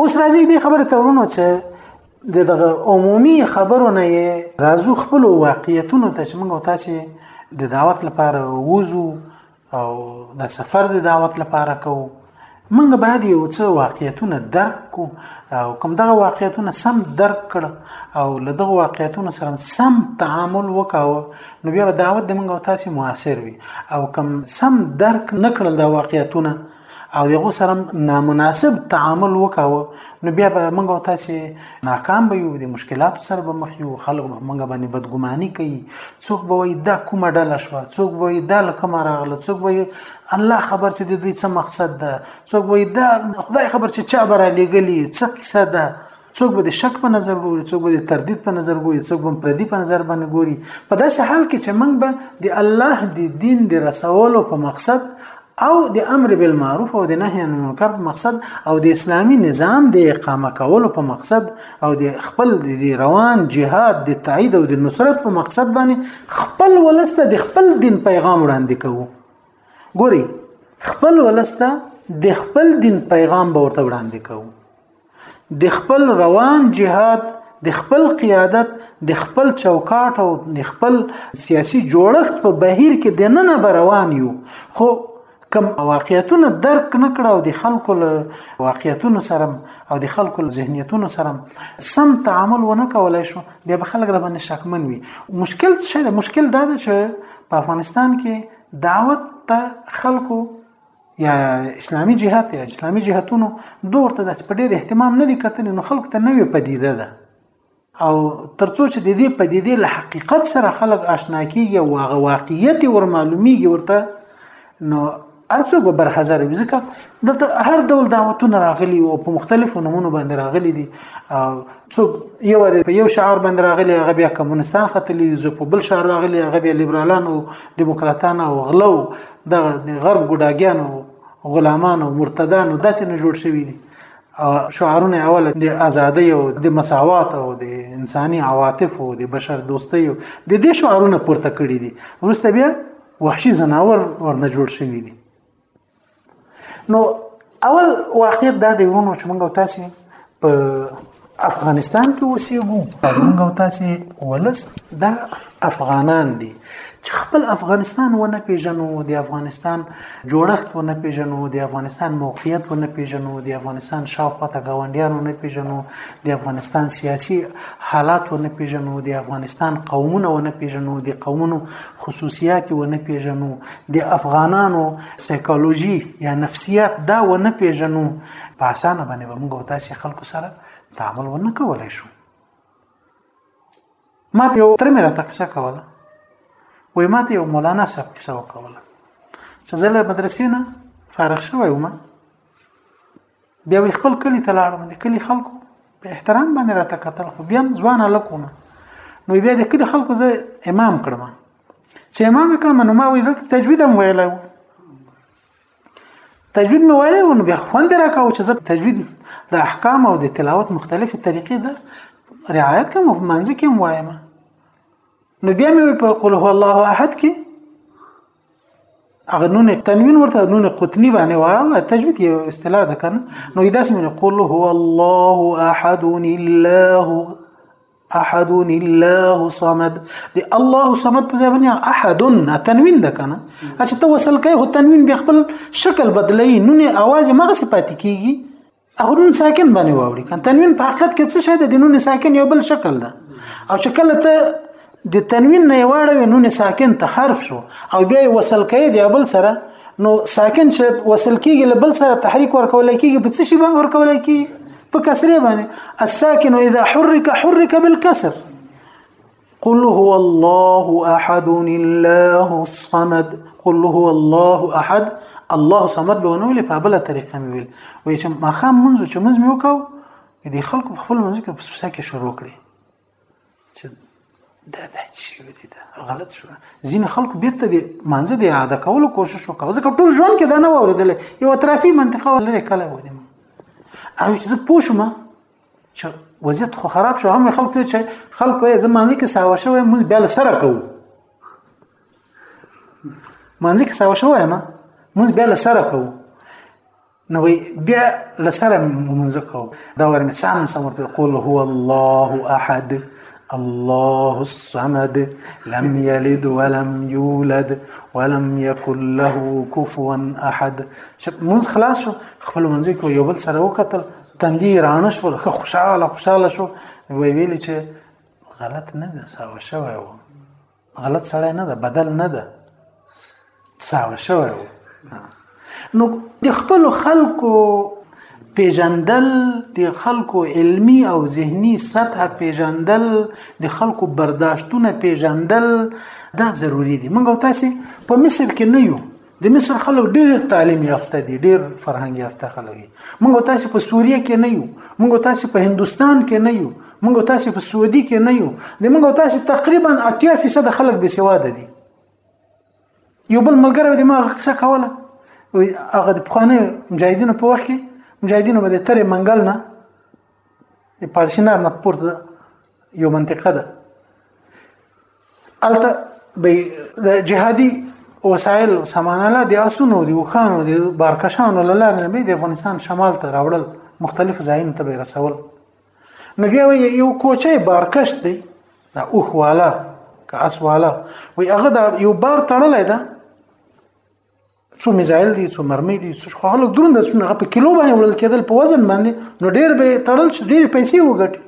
اوس راځي دې خبره ته ورونو چې د دغه عمومي خبرو نه راځو خپل واقعیتونو ته چې موږ تاسو د دعوت لپاره ووزو او د سفر د دعوت لپاره کوو موږ باید یو څه واقعیتونه درک کو او کوم دغه واقعیتونه سم درک کړ او له دغه واقعیتونو سره سم تعامل وکاو نو بیا دعوت د موږ تاسو موثر وي او کوم سم درک نکړل د واقعیتونه او دغه سره نامناسب تعامل وکاوه نو بیا به موږ او تاسو ناکام به یو د مشکلاتو سره به مخ یو خلک به موږ باندې بدګماني کوي څوک به وایي دا کومه ډله شوه څوک به وایي دا له کومه راغله څوک به وایي الله خبر چې د دوی څه مقصد ده څوک به وایي دا خدای خبر چې چا به رالیږلي څه کیسه ده څوک به د شک په نظر ګوري څوک به د تردید په نظر ګوري څوک به پردي په نظر باندې ګوري په داسې حال کې چې موږ به د الله د دین د رسولو په مقصد او د امر بالمعروف او د نهي عن المنکر په مقصد او د اسلامی نظام د اقامه کولو په مقصد او د خپل د روان جهاد د تایید او د نصرت په مقصد باندې خپل ولسته د خپل دین پیغام وړاندې کوو ګوري خپل ولسته د خپل دین پیغام به ورته وړاندې کوو د خپل روان جهاد د خپل قیادت د خپل چوکاټ او د خپل سیاسي جوړښت په بهیر کې د نن روان یو خو کم واقعیتونه درک نکړه او د خلکو له واقعیتونو سره او د خلکو له ذهنیتونو سره سم تعامل ونه کولای شو بیا به خلک را باندې شکمن وي مشکل څه دی مشکل دا دی چې په افغانستان کې دعوت ته خلکو یا اسلامی جهاد یا اسلامی جهاتونو دور ته داس په ډیر اهتمام نه لیکتل نو خلک ته نوې پدیده ده او ترڅو چې د دې پدیدې له حقیقت سره خلک آشنا کیږي او هغه واقعیت ور معلومیږي ورته نو ارڅو به برحضر وي ځکه دلته هر ډول دعوتونه راغلي او په مختلفو نمونو باندې راغلي دي او څوک یو په یو شعار باندې راغلي هغه بیا کمونستان ختلي ځو په بل شعار راغلي هغه بیا لیبرالان او دیموکراتان او غلو دغه د غرب ګډاګیانو غلامانو مرتدانو دته نه جوړ شوی دي شعارونه اول د ازادۍ او د مساوات او د انساني عواطف او د بشر دوستۍ او د دې شعارونه پورته کړی دي ورسته بیا وحشي زناور ورنه جوړ شوی دي نو اول واقعیت دا دی ورونو چې موږ تاسو په افغانستان کې اوسېږو موږ او تاسو ولس دا افغانان دي چې خپل افغانستان ونه پیژنو د افغانستان جوړښت ونه پیژنو د افغانستان موقعیت ونه پیژنو د افغانستان شاوخوا ته گاونډیان ونه پیژنو د افغانستان سیاسي حالات ونه پیژنو د افغانستان قومونه ونه پیژنو د قومونو خصوصیات ونه پیژنو د افغانانو سایکولوژي یا نفسیات دا و نه پیژنو په اسانه باندې به موږ تاسو خلکو سره تعامل ونه کولای شو ما ته یو تر مې راته قصه کوله وای ما ته یو مولانا صاحب قصه وکوله چې زه له مدرسې نه فارغ شوی وم بیا وی خپل کلی ته لاړم د کلی خلکو په احترام باندې راته کتل خو بیا ځوان لکونه نو بیا د کلی خلکو زه امام کړم چې امام کړم نو ما وی دلته تجوید هم ویلای تجوید مې ویلای نو بیا خوند راکاو چې زه تجوید د احکام او د تلاوت مختلفې طریقې ده رعایت کوم منځ کې وایم نو بیا مې په قول هو الله احد کې هغه نون تنوین ورته نون قطنی باندې وایي تجوید یو اصطلاح ده کنه نو دا سم قل هو الله احد الله احد الله صمد دی الله صمد په ځای باندې احد تنوین ده کنه چې ته وصل کوي هو تنوین به خپل شکل بدلی نون اواز مغه صفات کیږي هغه نون ساکن باندې واوړي کان تنوین په حقیقت کې څه شی دی د نون ساکن یو بل شکل ده او چې کله ته د تنوین نه واړوي نون ساکن ته حرف شو او بیا وصل کوي دی بل سره نو ساکن چې وصل کیږي له بل سره تحریک ورکول کیږي په څه شی باندې ورکول کیږي په کسره باندې الساکن اذا حرك حرك بالكسر قل هو الله احد الله الصمد قل هو الله احد الله صمد به نو په بل طریقه مې ویل وای چې ما خام منځ چې منځ مې وکاو دې خلکو په خپل منځ کې په سپسا کې شروع کړي چې دا دا چې دې دا غلط شو ځین خلکو بیرته دې منځ دې عاده کولو کوشش وکاو ځکه ټول ژوند کې دا نه وردل یو اطرافي منطقه لري کله ودی او چې زه پوښمه چې وضعیت خو خراب شو هم خلک چې خلکو یې زمانه کې ساوه شوی موږ بیا له سره کوو مانځي کې ساوه شوی ما موږ بیا له سره کوو نو بیا له سره موږ کوو دا ورنه سام سم ورته قول هو الله احد الله الصمد لم يلد ولم يولد ولم يكن له كفوا احد موږ خلاص خپل منځ کې یو بل سره وکتل تندي رانه شول خو خوشاله خوشاله شو وی ویل چې غلط نه ده ساو شوی و غلط سړی نه ده بدل نه ده ساو شوی و نو د خپل خلکو پیژندل د خلکو علمی او ذهنی سطح پیژندل د خلکو برداشتونه پیژندل دا ضروری دي موږ تاسو په مصر کې نه یو د مصر خلک ډېر تعلیم یافته دي ډېر فرهنګ یافته خلک دي موږ تاسو په سوریه کې نه یو موږ تاسو په هندستان کې نه یو موږ تاسو په سعودي کې نه یو د موږ تاسو تقریبا 80% خلک به سواد دي یو بل ملګری د ما غوښتنه کوله هغه د پخواني مجاهدینو په وخت کې مجاهدینو به د ترې منګل نه د پالشینار نه پورته یو منطقه ده الته د جهادي وسایل او ساماناله د اسونو د وخانو د بارکشانو لاله نه د افغانستان شمال ته راوړل مختلف ځایونو ته رسول نو بیا یو کوچه بارکش دی دا اوخ والا که اس والا وی هغه دا یو بار تړلې ده څو میزایل دي څو مرمۍ دي څو خو هغه درون د څونه په کیلو باندې وړل کېدل په وزن باندې نو ډیر به تړل شي ډیر پیسې وګټي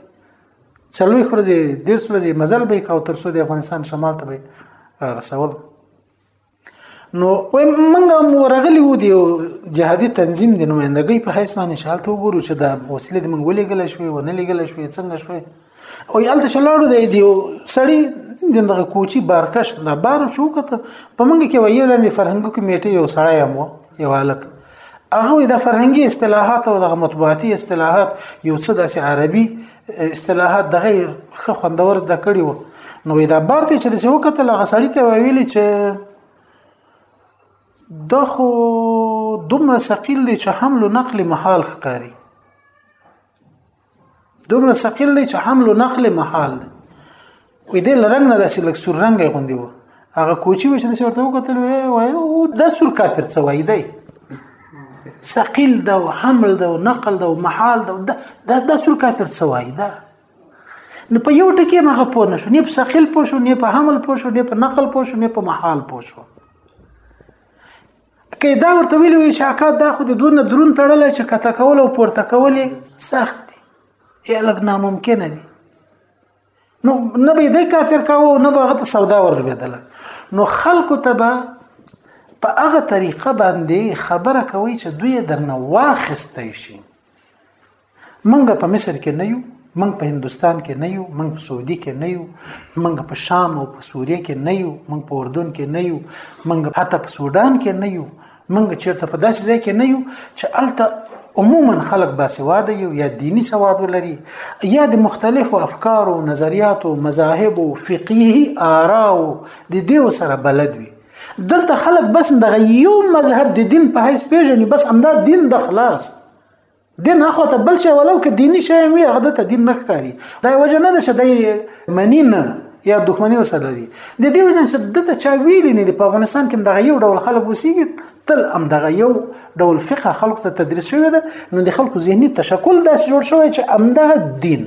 څلوي خو دې ډیر سره دې مزل به کاو تر څو د افغانستان شمال ته به رسول نو وای منګه مورغلی و دی جهادي تنظیم د نمائندګۍ په حیث باندې شالته وګورو چې دا وسیله د منګولې ګل شوې و نه لګل شوې څنګه شوې او یال ته چلاړو دی دی سړی دغه کوچی بارکش دا بار شو کته په منګه کې وایي د فرهنګو کمیټه یو سړی هم یو الک هغه د فرهنګي اصطلاحات او د مطبوعاتي اصطلاحات یو څه داسې عربي اصطلاحات دغه خه خوندور د کړي وو نو دا بارته چې د سیو کته لغه سړی ته ویلي چې دخو دومره ثقيل دي چې حمل نقل محال ښکاري دومره ثقيل دی چې حمل او نقل محال دی وې دې لرنګ نه داسې لک سور رنګ غوندي و هغه کوچی وشه چې ورته وکتل وې وای او د سور کافر څه وای دی ثقيل ده او حمل ده او نقل ده او محال ده دا د سور کافر څه وای ده نو په یو ټکی مغه پوه نشو نه په ثقيل پوه شو نه په حمل پوه شو نه په نقل پوه شو نه په محال پوه شو که دا ورته ویلي وي چې اکا دا خو د دونه درون تړلی چې کته کول او پورته کول سخت دي یا لږ ناممکنه دي نو نه به دی کافر کاوه نه به هغه ته سودا ورلوېدله نو خلکو ته به په هغه طریقه باندې خبره کوي چې دوی درنه واخیستی شي منګه په مصر کې نه یو منګ په هندستان کې نه یو منګ په سعودي کې نه یو منګ په شام او په سوریه کې نه یو منګ په اردن کې نه یو منګ حتی په سودان کې نه یو منګ چیرته په داسې ځای کې نه یو چې الته عموما خلک باسواده یو یا دینی سواد ولري یا د مختلفو افکارو نظریاتو مذاهب او فقهي آراو د دې سره بلد وي دلته خلک بس دغه یو مذهب د دین په حیث پیژني بس همدا دین د خلاص دین هغه ته بل شي ولو که دیني شي وي هغه ته دین نه ښکاري دا وجه نه ده چې دای منی نه یا دښمنی وسره لري د دې وجه چې د ته چا ویلي نه په افغانستان کې دغه یو ډول خلک وسیږي تل هم دغه یو ډول فقه خلکو ته تدریس شوی ده نو د خلکو ذهني تشکل داسې جوړ شوی چې همدغه دین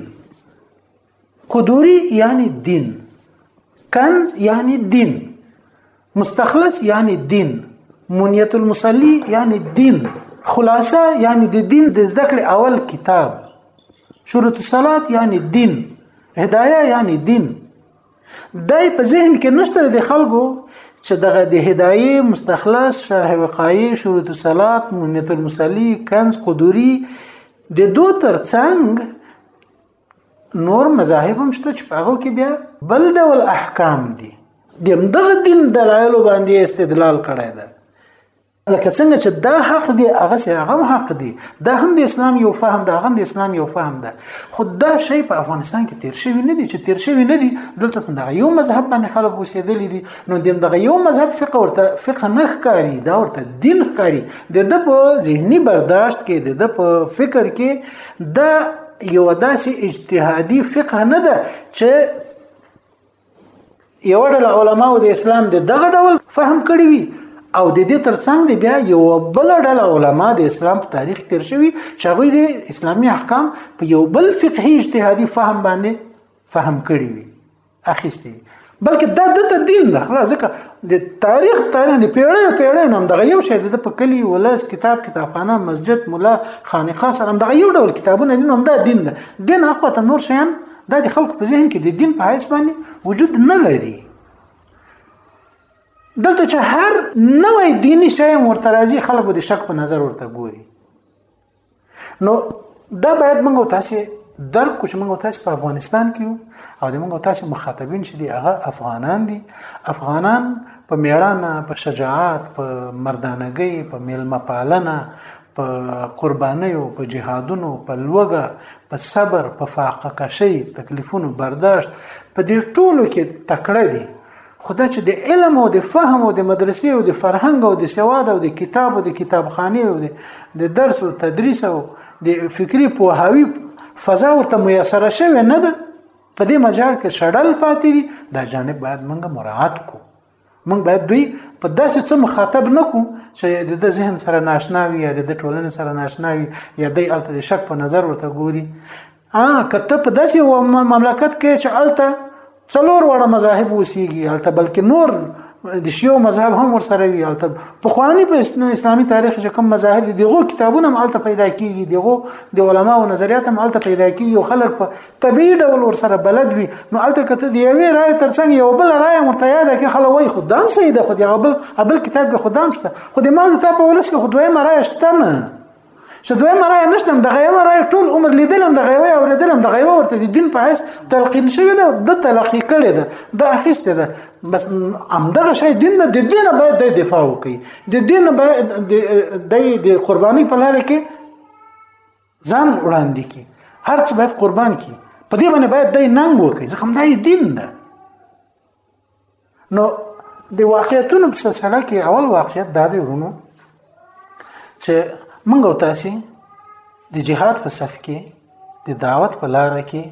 قدوری یعنی دین کنز یعنی دین مستخلص یعنی دین منیت المصلی یعنی دین خلاصه یعنی د دین د زده کړې اول کتاب شروط الصلات یعنی دین هدايه یعنی دین دای په ذهن کې نشته د خلکو چې دغه د هدايه مستخلص شرح وقایع شروط الصلات منیت المصلی کنز قدوری د دو ترڅنګ نور مذاهب هم شته چې په هغو کې بیا بل ډول احکام دي د همدغه دین دلایلو باندې استدلال کړی دی لکه څنګه چې دا حق دی هغه سه هغه حق دی دا هم د اسلام یو فهم دا هم د اسلام یو فهم ده خو دا شی په افغانستان کې تیر شوی نه دی چې تیر شوی نه دی دلته په دغه یو مذهب باندې خلک اوسېدلی دي نو د دغه یو مذهب فقه ورته فقه نه ښکاري دا ورته دین ښکاري د د په ذهني برداشت کې د د په فکر کې دا یو داسې اجتهادي فقه نه ده چې یو ډول علما او د اسلام د دغه ډول فهم کړی وي او د دې ترڅنګ دی بیا یو بل ډول علما د اسلام په تاریخ تیر شوی چې هغه د اسلامي احکام په یو بل فقهي اجتهادي فهم باندې فهم کړی وي اخیستی بلکې دا د ته دین ده خلاص ځکه د تاریخ تاریخ د پیړۍ پیړۍ نم دغه یو شی د په کلی ولس کتاب کتابخانه مسجد مولا خانقاه سره هم دغه یو ډول کتابونه دي نو دا دین ده دین اخو ته نور شیان دا د خلکو په ذهن کې د دین په حیث باندې وجود نه لري دلته چې هر نوې دیني شی مرترازي خلکو د شک په نظر ورته ګوري نو دا باید موږ تاسو درک کوم موږ تاسو په افغانستان کې یو او د موږ تاسو مخاطبین چې دی هغه افغانان دي افغانان په میړانه په شجاعت په مردانګۍ په میلمه پالنه په قربانیو په جهادونو په لوګه په صبر په فاقه کشي تکلیفونو برداشت په دې ټولو کې تکړه دي خدا چې د علم او د فهم او د مدرسې او د فرهنګ او د سواد او د کتاب او د کتابخانه او د درس او تدریس او د فکری پوهاوی فضا ورته میسره شوی نه ده په دې مجال کې شړل پاتې دي دا جانب باید موږ مراعات کو موږ باید دوی په داسې څه مخاطب نه کو چې د ذهن سره ناشنا وي یا د ټولنې سره ناشنا وي یا د الته شک په نظر ورته ګوري ها کته په داسې و مملکت کې چې الته څلور وړه مذاهب وسیږي الته بلکې نور د شیو مذهب هم ورسره وی الته په خواني په اسلامي تاریخ کې کوم مذاهب دي دغه کتابونه هم الته پیدا کیږي دغه د علما او نظریات هم الته پیدا کیږي او خلک په طبيعي ډول ورسره بلد وي نو الته کته دی یوې رائے ترڅنګ یو بل رائے مرته یاد کې خلک وای خدام سید خو دی بل بل کتاب کې خدام شته خو د ما ته په ولس کې خدای مرای شته نه چې دوی مرای نشته د غیو رای ټول عمر لیدلم د غیو او لیدلم د غیو ورته د دین په حیث تلقین شوی ده د تلقی کړي ده د اخیسته ده بس همدغه شی دین د دین باید د دفاع وکړي د دین باید د د قرباني په لار کې ځان وړاندې کی هر څه باید قربان کی په دې باندې باید د ننګ وکړي ځکه همدای دین ده نو د واقعیتونو په سلسله کې اول واقعیت دا دی ورونو چې موږ او تاسو د جهاد په صف کې د دعوت په لار کې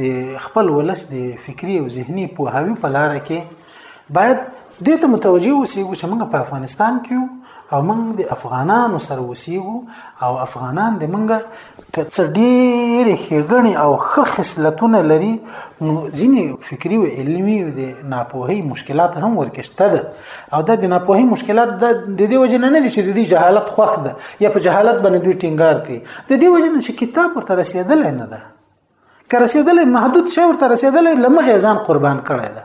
د خپل ولس د فکری او ذهني پوهاوی په لار کې باید دې ته متوجي اوسېږو چې موږ په افغانستان کې او موږ د افغانانو سره اوسېږو او افغانان د موږ که څه ډېرې ښېګڼې او ښه خصلتونه لري نو ځینې فکري او علمي د ناپوهۍ مشکلات هم ورکې شته ده او دا د ناپوهۍ مشکلات د دې وجه نه نه دي چې د دې جهالت خوښ ده یا په جهالت باندې دوی ټینګار کوي د دې وجه نه چې کتاب ورته رسېدلی نه ده که رسیدلې محدود شی ورته رسیدلې لمغه ځان قربان کړی ده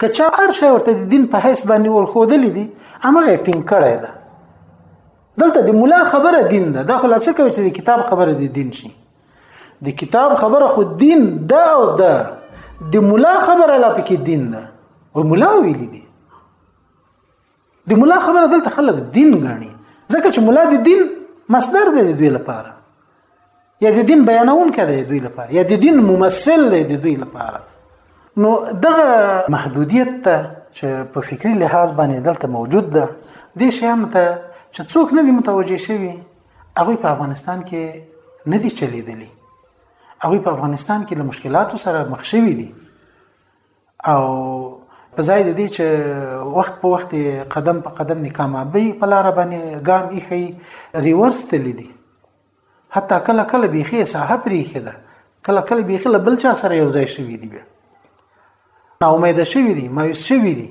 که چا هر شی ورته د دین په حیث باندې ورخودلې دي هغه ټینګ کړی ده دلته د مولا خبره دین ده دا خلاصه کوي چې د کتاب خبره د دین شي د کتاب خبره خو دین ده او ده د مولا خبره لا پکې دین ده او مولا ویلي دي د مولا خبره دلته خلک دین غاڼي ځکه چې مولا د دین مصدر دی دوی لپاره یا د دین بیانون کړي دوی لپاره یا د دین ممثل دی دوی لپاره نو دغه محدودیت ته چې په فکری لحاظ باندې دلته موجود ده د شیان ته چې څوک نه دی متوجه شوی هغه په افغانستان کې نه دی چلیدلی هغه په افغانستان کې له مشکلاتو سره مخ شوی دی او په ځای د دې چې وخت په وخت قدم په قدم د کامیابی په لار باندې ګام ایخی ریورس ته لیدي حتی کله کله بیخي ساحه پریخي ده کله کله بیخي له بل چا سره یو ځای شوی دی بیا نا امید شوی دی مایوس شوی دی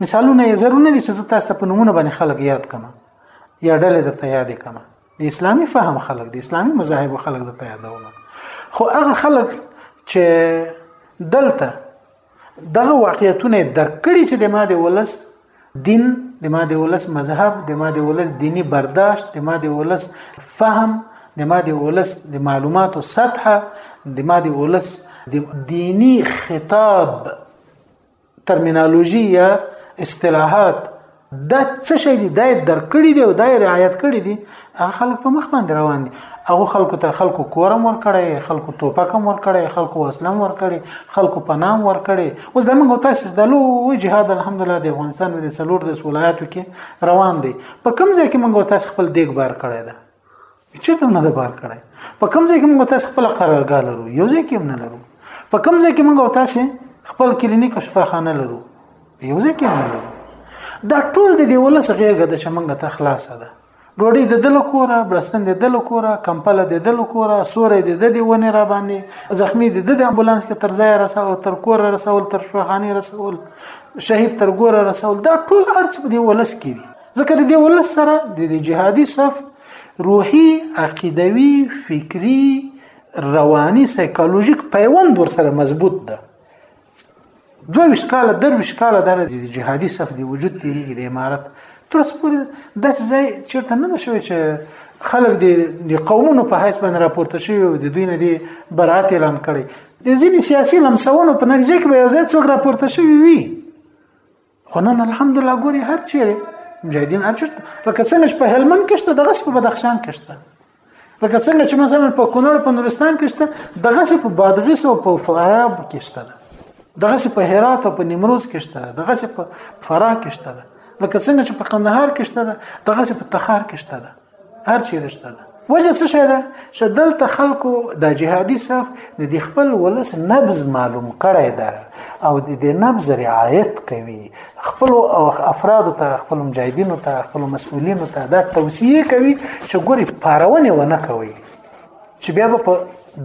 مثالونه یې ضرور نه دي چې زه تاسو ته په نمونه باندې خلک یاد کړم یا ډلې درته یادې کړم د اسلامي فهم خلک د اسلامي مذاهب خلک درته یادوم خو هغه خلک چې دلته دغه واقعیتونه درک کړي چې د ما د ولس دین د ما د ولس مذهب د ما د ولس دینی برداشت د ما د ولس فهم د ما د ولس د معلوماتو سطح د ما د ولس د دینی خطاب ترمینالوژي یا اصطلاحات دا څه شي دي دا درکړي دي او دا رعایت کړي دي هغه خلک په مخ باندې روان دي هغه خلکو ته خلکو کورم ور کړی خلکو توپکم ور کړی خلکو اسلام ور کړی خلکو پنام ور کړی اوس د موږ تاسو د لو جهاد الحمدلله د افغانستان د سلور د ولایتو کې روان دي په کوم ځای کې موږ تاسو خپل دیګ بار کړی ده چته نه د بار کړای په کوم ځای کې موږ تاسو خپل قرارګاه لرو یو ځای کې نه لرو په کوم ځای کې موږ تاسو خپل کلینیک شفاخانه لرو یو ځای کې نه لرو دا ټول د دې ولس غیږه د شمنګ ته خلاصه ده ډوډۍ د دل کوره بلستن د دل کوره کمپله د دل کوره سورې د دې ونې را باندې زخمی د دې امبولانس کې تر ځای رسول تر کوره رسول تر شفاخانه رسول شهید تر ګوره رسول دا ټول ارڅ په دې ولس کې دي ځکه د دې ولس سره د جهادي صف روحي، عقیدوي، فکري، رواني، سایکولوژیک پیوند ورسره مضبوط ده. دوه ویشت کاله درویشت کاله دغه د جهادي صف د وجود تېرېږي د امارت تر اوسه پورې داسې ځای چېرته نه ده شوی چې خلک د قومونو په حیث باندې راپورته شوي او د دوی نه دې برات اعلان کړي د ځینې سیاسي لمسونو په نتیجه کې به یو ځای څوک راپورته شوي وي خو نن الحمدلله ګوري هر چیرې مجاهدین هر چیرته لکه څنګه چې په هلمند کې شته دغه په بدخشان کې شته لکه څنګه چې مثلا په کونړ په نورستان کې شته دغه په بادغیس او په فراه کې شته دغه په هرات او په نیمروز کې شته دغه په فراه کې شته لکه څنګه چې په قندهار کې شته دغه په تخار کې شته هر چیرې شته ده وجه څه شي ده چې دلته خلکو د جهادي صف د دې خپل ولس نبز معلوم کړی ده او د دې نبز رعایت کوي خپل او افراد ته خپل مجاهدینو ته خپل مسؤلینو ته دا توصیه کوي چې ګوري پارونه ونه کوي چې بیا په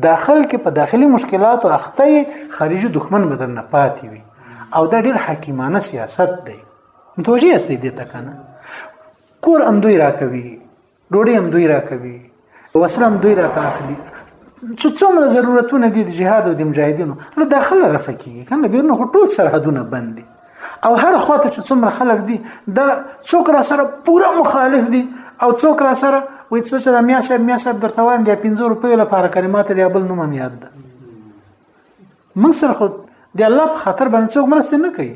داخل کې په داخلي مشکلاتو اخته خارجي دښمن بدن نه پاتې وي او دا ډیر حکیمانه سیاست دی متوجه یاست دې ته کنه کور هم دوی راکوي ډوډۍ هم دوی راکوي وسله هم دوی راته اخلي چې څومره ضرورتونه دي د جهاد او د مجاهدینو له داخله رفع کیږي کنه بیرنه خو ټول سرحدونه بند دي او هر خواته چې څومره خلک دي دا څوک را سره پوره مخالف دي او څوک را سره وې څه چې د میا صاحب میا صاحب درته وایم د 15 روپیو لپاره کلمات لري بل نوم هم یاد ده موږ سره خو د الله په خاطر باندې څوک مرسته نه کوي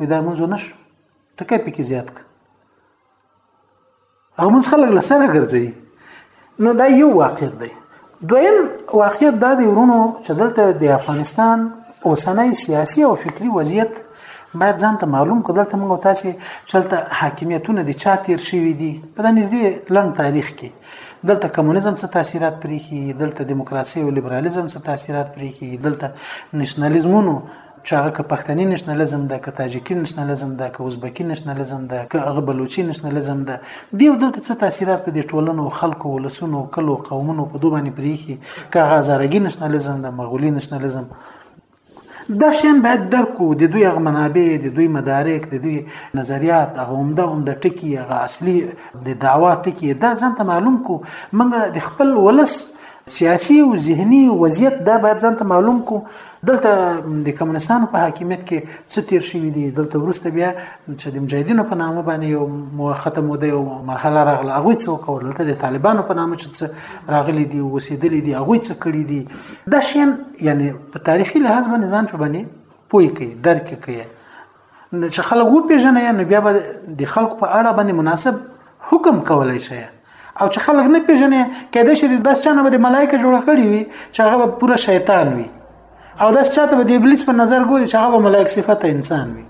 وي دا موږ نه شو ټکه پکې زیات کړ او موږ خلک له سره ګرځي نو دا یو واقعیت دی دویم واقعیت دا دی ورونو چې دلته د افغانستان اوسنۍ سیاسي او فکری وضعیت باید ځان ته معلوم کړو دلته موږ تاسو چلته حاکمیتونه دي چا تیر شوی دي په دې نږدې لنډ تاریخ کې دلته کمونیزم څه تاثیرات پرې کړي دلته دیموکراسي او لیبرالیزم څه تاثیرات پرې کړي دلته نېشنلیزمونو چې هغه که پښتني نشنلزم ده که تاجکي نشنلزم ده که ازبکي نشنلزم ده که هغه بلوچي نشنلزم ده دی دلته څه تاثیرات په دې ټولنو خلکو ولسونو کلو قومونو په دوه باندې پریخي که هغه زارګي نشنلزم ده مغولي نشنلزم دا شین باید درک کو د دوی هغه منابع د دوی مدارک د دوی نظریات هغه عمده عمده ټکی هغه اصلي د دعوا ټکی دا ځان ته معلوم کو موږ د خپل ولس سیاسي او ذهني وضعیت دا باید ځان ته معلوم کو دلته د کمونستانو په حاکمیت کې څه تیر شوی دی دلته ورسته بیا چې د مجاهدینو په نامه باندې یو موخته موده یو مرحله راغله هغه څه وکړ دلته د طالبانو په نامه چې څه راغلي دي وسیدلې دي هغه څه کړی دي دا شین یعنی په تاریخي لحاظ باندې ځان په باندې پوي کوي درک کوي نو چې خلک وپیژنې نو بیا به د خلکو په اړه باندې مناسب حکم کولای شي او چې خلک نه پیژنې کېدای شي داس چانه به د ملایکه جوړ کړی وي چې هغه پوره شیطان وي او داس چاته به د ابلیس په نظر ګوري چې هغه ملایک صفت انسان وي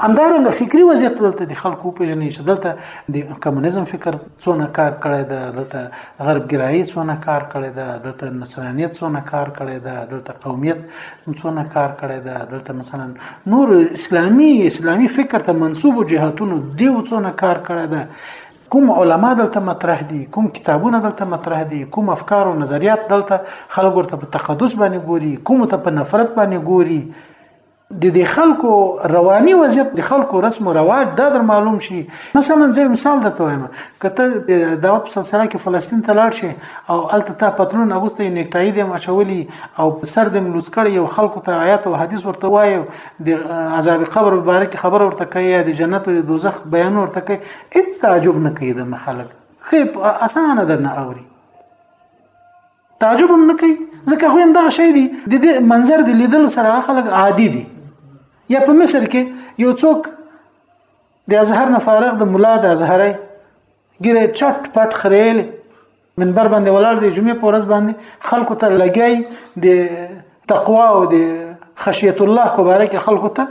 همدارنګه فکری وضعیت دلته د خلکو پیژنې چې دلته د کمونیزم فکر څونه کار کړی دا دلته غرب ګرایی څونه کار کړی دا دلته نصرانیت څونه کار کړی دا دلته قومیت څونه کار کړی دا دلته مثلا نور اسلامی اسلامی فکر ته منسوب جهاتونو دی څونه کار کړی دا کوم علما دلته مطرح دي کوم کتابونه دلته مطرح دي کوم افکار او نظریات دلته خلکو ته په تقدس باندې ګوري کوم ته په نفرت باندې ګوري د دې خلکو رواني وضعیت د خلکو رسم او رواج دا در معلوم شي مثلا زه مثال درته وایم کته د دعوت په سلسله کې فلسطین ته لاړ شي او الته ته پتلون اغوستي نیکټای دې مچولي او سر دې ملوڅ کړي او خلکو ته آیات او حدیث ورته وایي د عذاب قبر مبارک خبر ورته کوي د جنت او دوزخ بیان ورته کوي هیڅ تعجب نه کوي د خلک خې اسانه درنه اوري تعجب هم نه کوي ځکه هغوی همدغه شی دي د دې منظر د لیدلو سره هغه خلک عادي دي یا په مصر کې یو څوک د ازهر نه فارغ د ملا د ازهري ګیره چټ پټ خریل منبر باندې ولاړ دی جمعې په ورځ باندې خلکو ته لګي د تقوا او د خشیت الله په اړه کې خلکو ته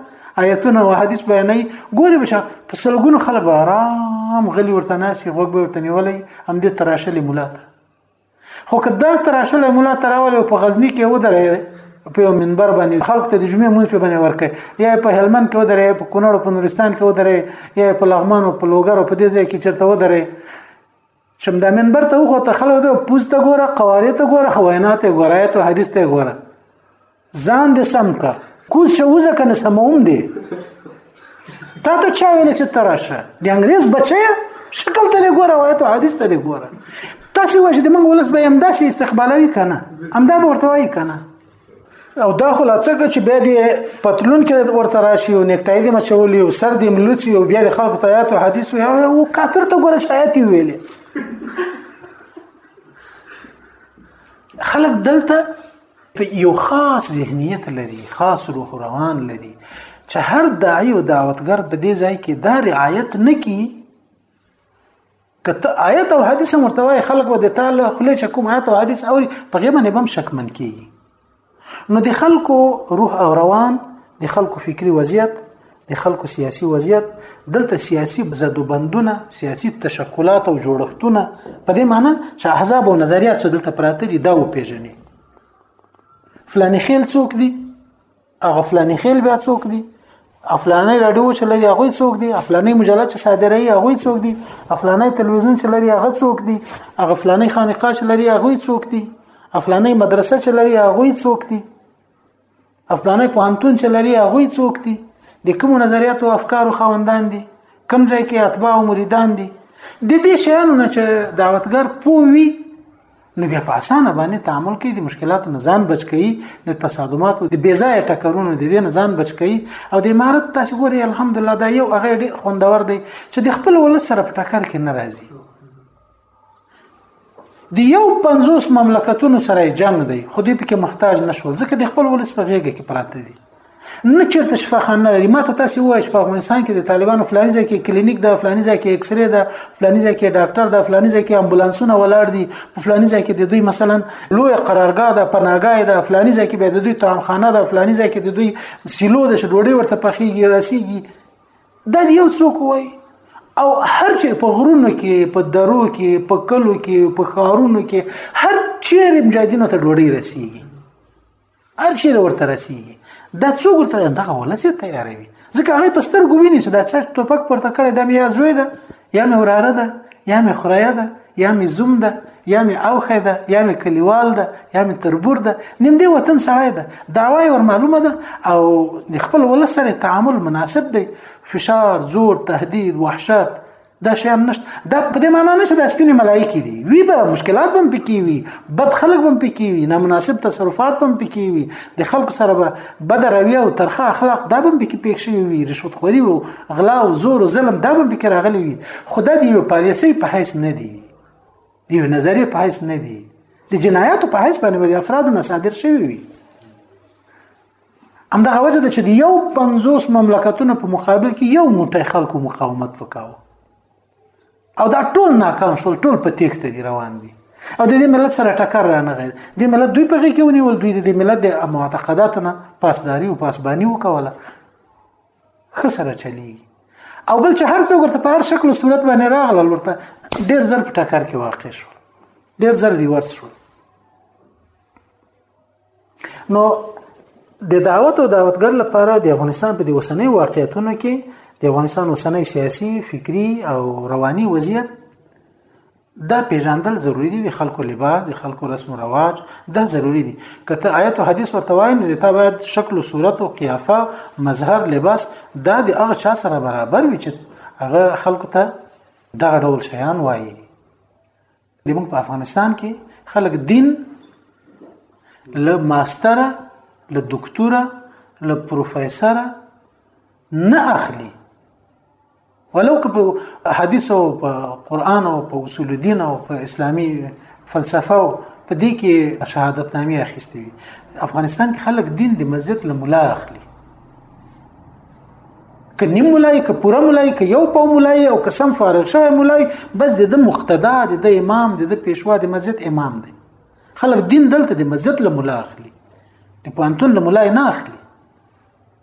آیتونه او حدیث بیانې ګوري بشه په سلګونو خلک آرام غلي ورته ناسي غوږ ورته نیولې هم دې تراشلې ملاته خو که دلته راشل مولا تراول په غزنی کې ودرې په منبر باندې خلک ته د جمعې مونږ په باندې ورکه یا په هلمند کې ودرې په کونړ په نورستان کې ودرې یا په لغمان او په لوګر په دې ځای کې چرته ودرې شم دا منبر ته وخت خلک د پوز ته ګوره قواره ته ګوره خوینات ته ګوره ته حدیث ته ګوره ځان دې سم کا کوز شه وزه کنه سموم دې تا ته چا ویل چې تراشه د انګريز بچي شکل ته ګوره وای ته حدیث ته ګوره تاسو وایئ چې موږ ولس به هم داسې استقبالوي کنه همدا به ورته وایي کنه او دا خو لڅکه چې بیا دی پتلون کې ورته راشي او نیکټای دې مچولي او سر دې ملوڅي او بیا د خلکو ته آیات او حدیث او کافر ته ګوره چې آیات ویلې خلک دلته په یو خاص ذهنیت لري خاص روح روان لري چې هر داعي او دعوتګر د دې ځای کې دا رعایت نه کی کته آیت او حدیث مرتوی خلق و د تعالی خله چې کوم آیت او حدیث او په غیبه نه بم شک من کیږي نو د خلکو روح او روان د خلکو فکری وضعیت د خلکو سیاسي وضعیت دلته سیاسي زدوبندونه سیاسي تشکلات او جوړښتونه په دې معنی چې احزاب او نظریات څه دلته پراته دي دا وپیژني فلانی خیل څوک دي هغه فلانی خیل بیا څوک دي افلانې رادیو چې لري هغه څوک دي افلانې مجله چې صادرې هغه څوک دي افلانې تلویزیون چې لري هغه څوک دي هغه فلانې خانقاه چې لري هغه څوک دي افلانې مدرسه چې لري هغه څوک دي افغاني پوهنتون چې لري هغه څوک دي د کوم نظریاتو او افکارو خوندان دي کوم ځای کې اتباع او مریدان دي د دې شیانو نه چې دعوتګر پوي نو بیا په اسانه باندې تعامل کوي د مشکلاتو نه ځان بچ کوي د تصادماتو د بیځایه ټکرونو د دې نه ځان بچ کوي او د امارت تاسو ګوري الحمدلله دا یو هغه ډیر خوندور دی چې د خپل ولس سره په ټکر کې نه راځي د یو 50 مملکتونو سره جنگ دی خو دې پکې محتاج نشول ځکه د خپل ولس په غیږه کې پراته دي نه چیرته شفاخانه لري ماته تاسو وایي چې په افغانستان کې د طالبانو فلاني ځای کې کلینیک ده فلاني ځای کې ایکس ری ده فلاني ځای کې ډاکټر ده فلاني ځای کې امبولانسونه ولاړ دي په فلاني ځای کې د دوی مثلا لوی قرارګاه ده پناګاه ده فلاني ځای کې به د دوی تامخانه ده فلاني ځای کې د دوی سیلو ده چې ډوډۍ ورته پخېږي راسيږي دا دی یو څوک وای او هر چې په غرونو کې په درو کې په کلو کې په خارونو کې هر چیرې مجاهدینو ته ډوډۍ رسیږي هر چیرې ورته رسیږي دا څوک ورته دغه ولسې تیاروي ځکه هغه په سترګو ویني چې دا څه ټوپک پورته کړی دا مې یازوی ده یا مې وراره ده یا مې خورایه ده یا مې زوم ده یا مې اوخه ده یا مې کلیوال ده یا مې تربور ده نیم دی وطن سړی ده دعوای ور معلومه ده او د خپل ولس سره تعامل مناسب دی فشار زور تهدید وحشت دا شیان نشته دا په دې معنی نشته د سپینې ملایکی دي وی به مشکلات هم پکې وي بد خلک هم پکې وي نامناسب تصرفات هم پکې وي د خلکو سره به بد رویه او ترخه اخلاق دا به پکې پېښ شوی وي رشوت خوري او غلا او زور او ظلم دا به پکې راغلي وي خو دا د یو پالیسۍ په حیث نه دی د یو نظریې په حیث نه دی د جنایاتو په حیث باندې د افرادو نه صادر شوی وي همدغه وجه ده چې د یو پنځوس مملکتونو په مقابل کې یو موټی خلکو مقاومت وکاوه او دا ټول ناکام شول ټول په تیښته دي روان دي او د دې ملت سره ټکر را نه غیر د ملت دوی په غي کې ونیول دوی د ملت د معتقداتو نه پاسداري او پاسبانی وکوله خسره چلی او بل چې هر څوک ورته په هر شکل صورت باندې راغله ورته ډیر زر په ټکر کې واقع شو ډیر زر ریورس شو نو د دعوت او دعوتګر لپاره د افغانستان په دې وسنۍ واقعیتونو کې د افغانستان وسنۍ سیاسي، فکری او رواني وضعیت دا پیژندل ضروری دي د خلکو لباس د خلکو رسم او رواج دا ضروری دي کته آیت او حدیث ورته وایي نو ته باید شکل او صورت او قیافه مظهر لباس دا د هغه چا سره برابر وي چې هغه خلکو ته دغه ډول شیان وایي د موږ په افغانستان کې خلک دین له ماستره له دکتوره له پروفیسوره نه اخلي ولو که په حدیث او په قران او په اصول دین او په اسلامی فلسفه او په دې کې شهادت نامې اخیستې وي افغانستان کې خلک دین د مسجد له مولا اخلي که نیم مولای که پوره مولای که یو پاو مولای او که سم فارغ شوی مولای بس د مقتدا د امام د پیشوا د مسجد امام دی خلک دین دلته د مسجد له مولا اخلي د پانتون له مولای نه اخلي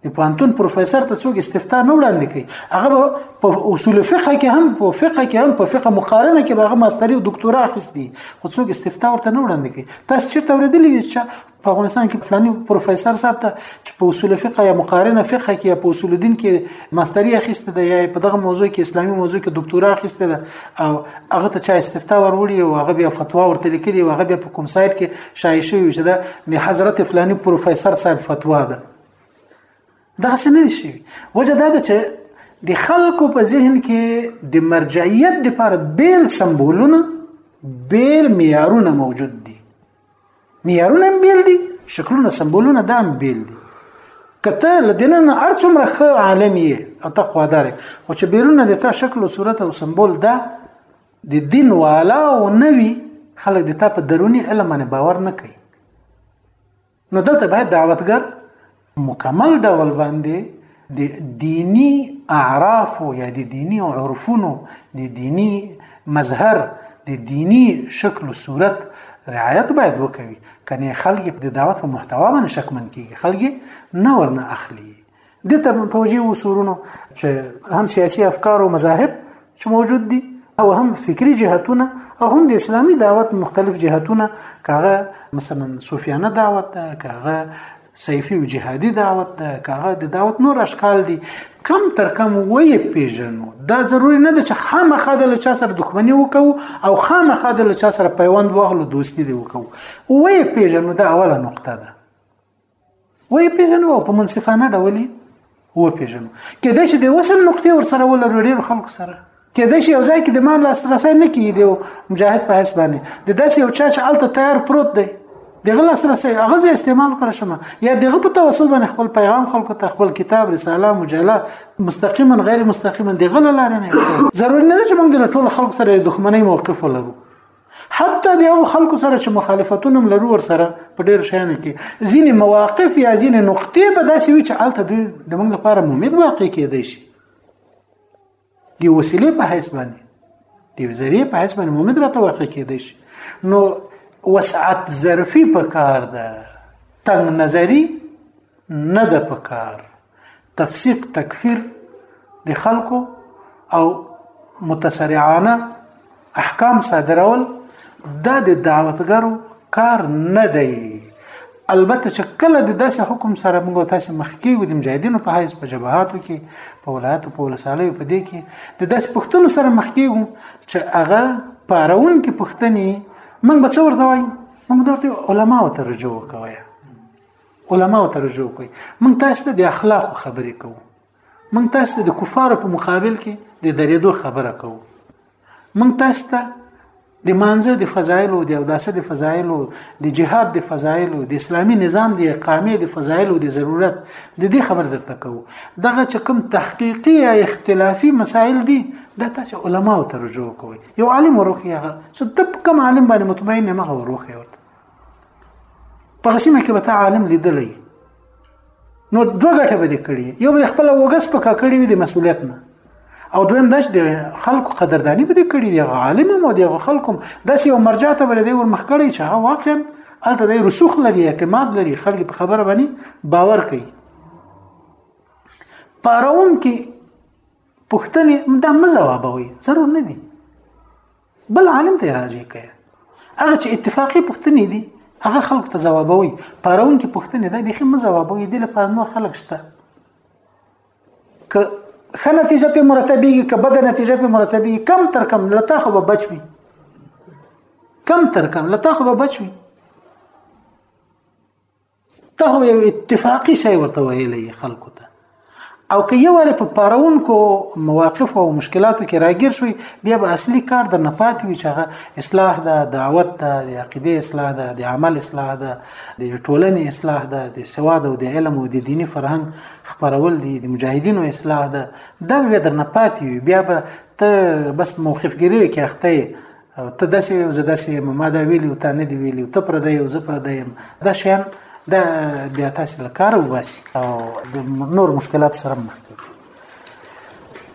د پانتون پروفیسور ته څوک استفتاء نه وړاندې کوي هغه په اصول فقه کې هم په فقه کې هم په فقه مقارنه کې هغه ماستری او دکتورا اخیستي خو څوک استفتاء ورته نه وړاندې کوي تاسو چیرته ورېدلی چې په افغانستان کې فلاني پروفیسور صاحب ته چې په اصول فقه یا مقارنه فقه کې یا په اصول دین کې ماستری اخیسته ده یا په دغه موضوع کې اسلامي موضوع کې دکتورا اخیسته ده او هغه ته چا استفتاء وروړي او هغه بیا فتوا ورته لیکلي او هغه بیا په کوم سایت کې شایع شوی چې ده نه حضرت فلاني پروفیسور صاحب فتوا ده دا څه نه شي وجه دا ده چې د خلکو په ذهن کې د مرجعیت لپاره بیل سمبولونه بیل معیارونه موجود دي معیارونه هم بیل دي شکلونه سمبولونه دا هم بیل دي کته لدینه هر څومره ښه عالم یې او تقوا دار او چې بیرونه د تا شکل او صورت او سمبول ده د دین والا او نوی خلک د تا په درونی علم باندې باور نه کوي نو دلته باید دعوتګر مکمل ډول باندې د دینی اعراف یا د دینی عرفونو د دینی مظهر د دینی شکل او صورت رعایت باید وکوي کنه خلک د دعوت په محتوا باندې شکمن کیږي خلک نه ورنه اخلي د ته توجیه وسورونو چې هم سیاسي افکار او مذاهب چې موجود دي او هم فکری جهتونه او هم د اسلامي دعوت مختلف جهتونه کاغه مثلا صوفیانه دعوت کاغه سیفی او جهادي دعوت ده کاغه د دعوت نور اشکال دي کم تر کم وې پیژنو دا ضروری نه ده چې خامخا د لچا سره دښمنی وکاو او خامخا د لچا سره پیوند واغلو دوستی دی وکاو وې پیژنو دا اوله نقطه ده وې پیژنو او په منصفانه ډول وپیژنو کېدای شي د وصل نقطې ورسره ولرو ډېر خلکو سره کېدای شي یو ځای کې د مال لاسرسی نه کیږي د مجاهد په حساب باندې د داسې یو چا چې الته تیار پروت دی دغه لاسرسی هغه زه استعمال کړ شم یا دغه په توسل باندې خپل پیغام خلکو ته خپل کتاب رساله مجله مستقیما غیر مستقیما دغه لاره نه ضروري نه چې موږ له ټول خلکو سره د دښمنۍ موقف ولرو حتی د هغو خلکو سره چې مخالفتونه هم لرو ورسره په ډېرو شیانو کې ځینې مواقف یا ځینې نقطې به داسې وي چې هلته دوی د موږ لپاره ممید واقع کېدای شي د وسیلې په حیث باندې د ذریعې په حیث باندې ممید راته واقع کېدای شي نو وسعت ظرفي په کار ده تنګ نظری نه ده په کار تفسیق تکفیر د خلکو او متسرعانه احکام صادرول دا د دعوتګرو کار نه دی البته چې کله د داسې حکم سره موږ تاسو مخکې و د مجاهدینو په حیث په جبهاتو کې په ولایتو په ولسوالیو په دې کې د داسې پښتنو سره مخکې وو چې هغه پارون کې پښتني موږ به څور دوی موږ درته علما ته رجوع وکوي علما ته رجوع کوي موږ تاسو ته د اخلاق خبرې کوو موږ تاسو ته د کفارو په مقابل کې د درېدو خبره کوو موږ تاسو ته د مانزه د فضایل او د اوداسه د فضایل او د جهاد د فضایل او د اسلامي نظام د اقامې د فضایل او د ضرورت د دې خبر درته کوو دغه چې کوم تحقیقي یا اختلافي مسایل دي دا تاسو علما ته رجوع کوئ یو عالم وروخي هغه څه تب کوم عالم باندې مطمئن نه هغه وروخي ورته په سیمه کې به تا عالم لیدلی نو دوه ګټه به دې کړي یو به خپل وګس په کړی وي د مسولیت نه او دویم دا چې د خلکو قدردانی به دې کړي دی عالم مو دی خلکو داسې یو مرجع ته به دې ور مخ کړی چې هغه واقعا الته د رسوخ لري اعتماد لري خلک په خبره باندې باور کوي پاروم کې پښتنې دا مزه وابوي ضرور نه دي بل عالم ته راجع کړئ هغه چې اتفاقی پوښتنې دي هغه خلکو ته جوابوي پرون کې پوښتنې ده بيخي مې جوابوي دي لپاره نور خلک شته که ښه نتیجه په مرتبه کې که بده نتیجه په مرتبه کې کم تر کم لته خو به بچوي کم تر کم لته خو به بچوي ته خو یو اتفاقي شی ورته ویلی یې خلکو ته او که یو وارې په پارونکو مواقف او مشکلاتو کې راګیر شوي بیا به اصلي کار د نه پاتې وي چې هغه اصلاح ده دعوت ده د عقیدې اصلاح ده د عمل اصلاح ده د ټولنې اصلاح ده د سواد او د علم او د دیني فرهنګ خپرول دي د مجاهدینو اصلاح ده دا به در نه پاتې وي بیا به ته بس موقفګیری کې اخته او ته داسې یو زه داسې یم ما دا ویلي او تا نه دي ویلي ته پردی یو زه پردی یم دا شیان دا بیا تاسو له کار وباسي او د نور مشکلات سره مخ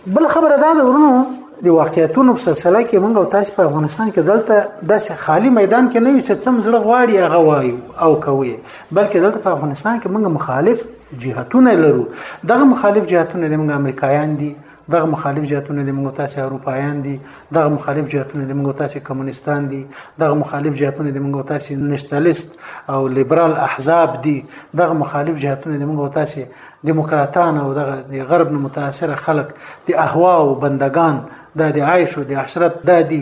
بل خبره دا ده ورونو د واقعیتونو په سلسله کې موږ او تاسو په افغانستان کې دلته داسې خالی میدان کې نه وي چې څم زړه غواړي هغه وایو او کوي بلکې دلته په افغانستان کې موږ مخالف جهتونه لرو دغه مخالف جهتونه د موږ امریکایان دي دغه مخالف جهتونه د موږ تاسو اروپایان دي دغه مخالف جهتونه د موږ تاسو کمونستان دي دغه مخالف جهتونه د موږ تاسو نشنلیست او لیبرال احزاب دي دغه مخالف جهتونه د موږ تاسو دیموکراتان او دغه د غرب نه متاثر خلک د اهوا او بندگان د د عايش او د عشرت د دي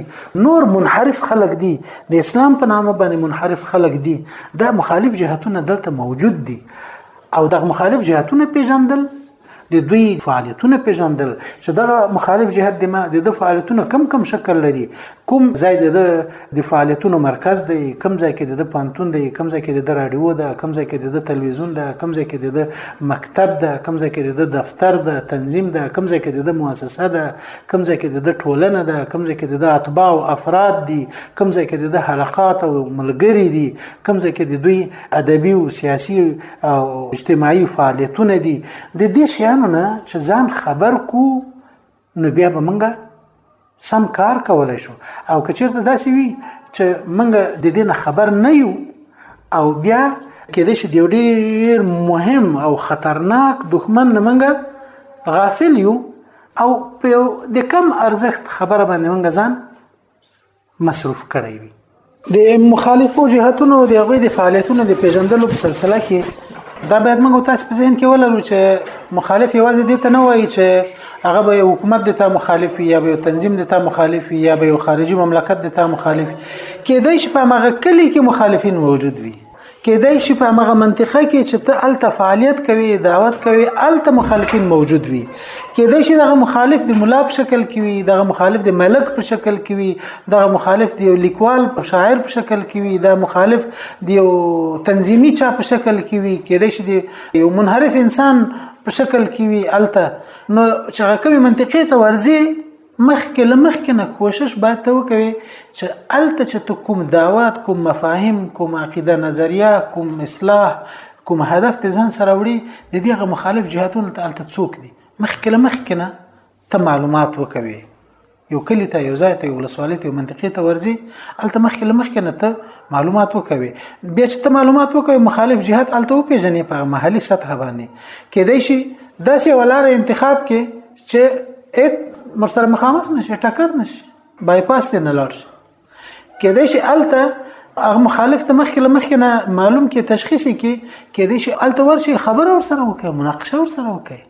نور منحرف خلک دي د اسلام په نامه باندې منحرف خلک دي دا مخالف جهتونه دلته موجود دي او دغه مخالف جهتونه پیژندل د دوی فعالیتونه پیژندل چې دغه مخالف جهت د ما د فعالیتونو کم کم شکل لري کوم ځای د د فعالیتونو مرکز دی کم ځای کې د پانتون دی کم ځای کې د رادیو ده کم ځای کې د تلویزیون ده کم ځای کې د مکتب ده کم ځای کې د دفتر ده تنظیم ده کم ځای کې د مؤسسه ده کم ځای کې د ټولنه ده کم ځای کې د اتباع او افراد دي کم ځای کې د حلقات او ملګری دي کم ځای کې د دوی ادبي او سیاسي او اجتماعي فعالیتونه دي د دې شیانو نه چې ځان خبر کو نو بیا به موږ سم کار کولای شو او که چیرته داسې وي چې موږ د دې نه خبر نه یو او بیا کېدای شي د یو ډېر مهم او خطرناک دښمن نه موږ غافل یو او په د کم ارزښت خبره باندې موږ ځان مصروف کړی وي د مخالفو جهاتونو د هغوی د فعالیتونو د پیژندلو په سلسله کې دا باید موږ تاسو په ذهن کې ولرو چې مخالف یوازې دې ته نه وایي چې هغه به حکومت د تا مخالف یا به تنظیم د تا مخالف یا به خارجي مملکت د تا مخالف کېدای شي په هغه کلی کې مخالفین موجود وي کېدای شي په هغه منطقه کې چې ته الته فعالیت کوي دعوت کوي الته مخالفین موجود وي کېدای شي دغه مخالف د ملا په شکل کې وي دغه مخالف د ملک په شکل کې وي دغه مخالف د یو لیکوال په شاعر په شکل کې وي دا مخالف د یو تنظیمي چا په شکل کې وي کېدای شي د یو منحرف انسان په شکل کې وي الته نو چې کومې منطقې ته ورځي مخکې له مخکې نه کوشش باید ته وکوي چې الته چې ته کوم دعوات کوم مفاهیم کوم عقیده نظریه کوم اصلاح کوم هدف ته ځان سره وړي د دېغه مخالف جهاتونو ته الته څوک دي مخکې له مخکې نه ته معلومات وکوي یو کلی ته یو ځای ته یو ولسوالۍ ته یو منطقې ته ورځي الته مخکې له مخکې نه ته معلومات وکوي بیا چې ته معلومات وکوي مخالف جهات الته وپېژنې په محلي سطح باندې کېدای شي داسې ولاره انتخاب کې چې ات مرسره مخامخ نشي ټکر نشي بای پاس ته نه لاړ شي کېدای شي الته هغه مخالف ته مخکې لمخکې نه معلوم کې تشخیص کې کېدای شي الته ورشي خبره ور سره وکړي مناقشه ور سره وکړي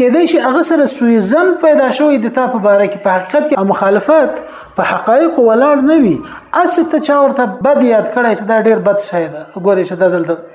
کېدای شي هغه سره سویزن پیدا شوی د تا په باره کې په حقیقت کې مخالفت په حقایق ولاړ نه وي اس ته چا ورته بد یاد کړی چې دا ډیر بد شی ده وګورئ چې دا دلته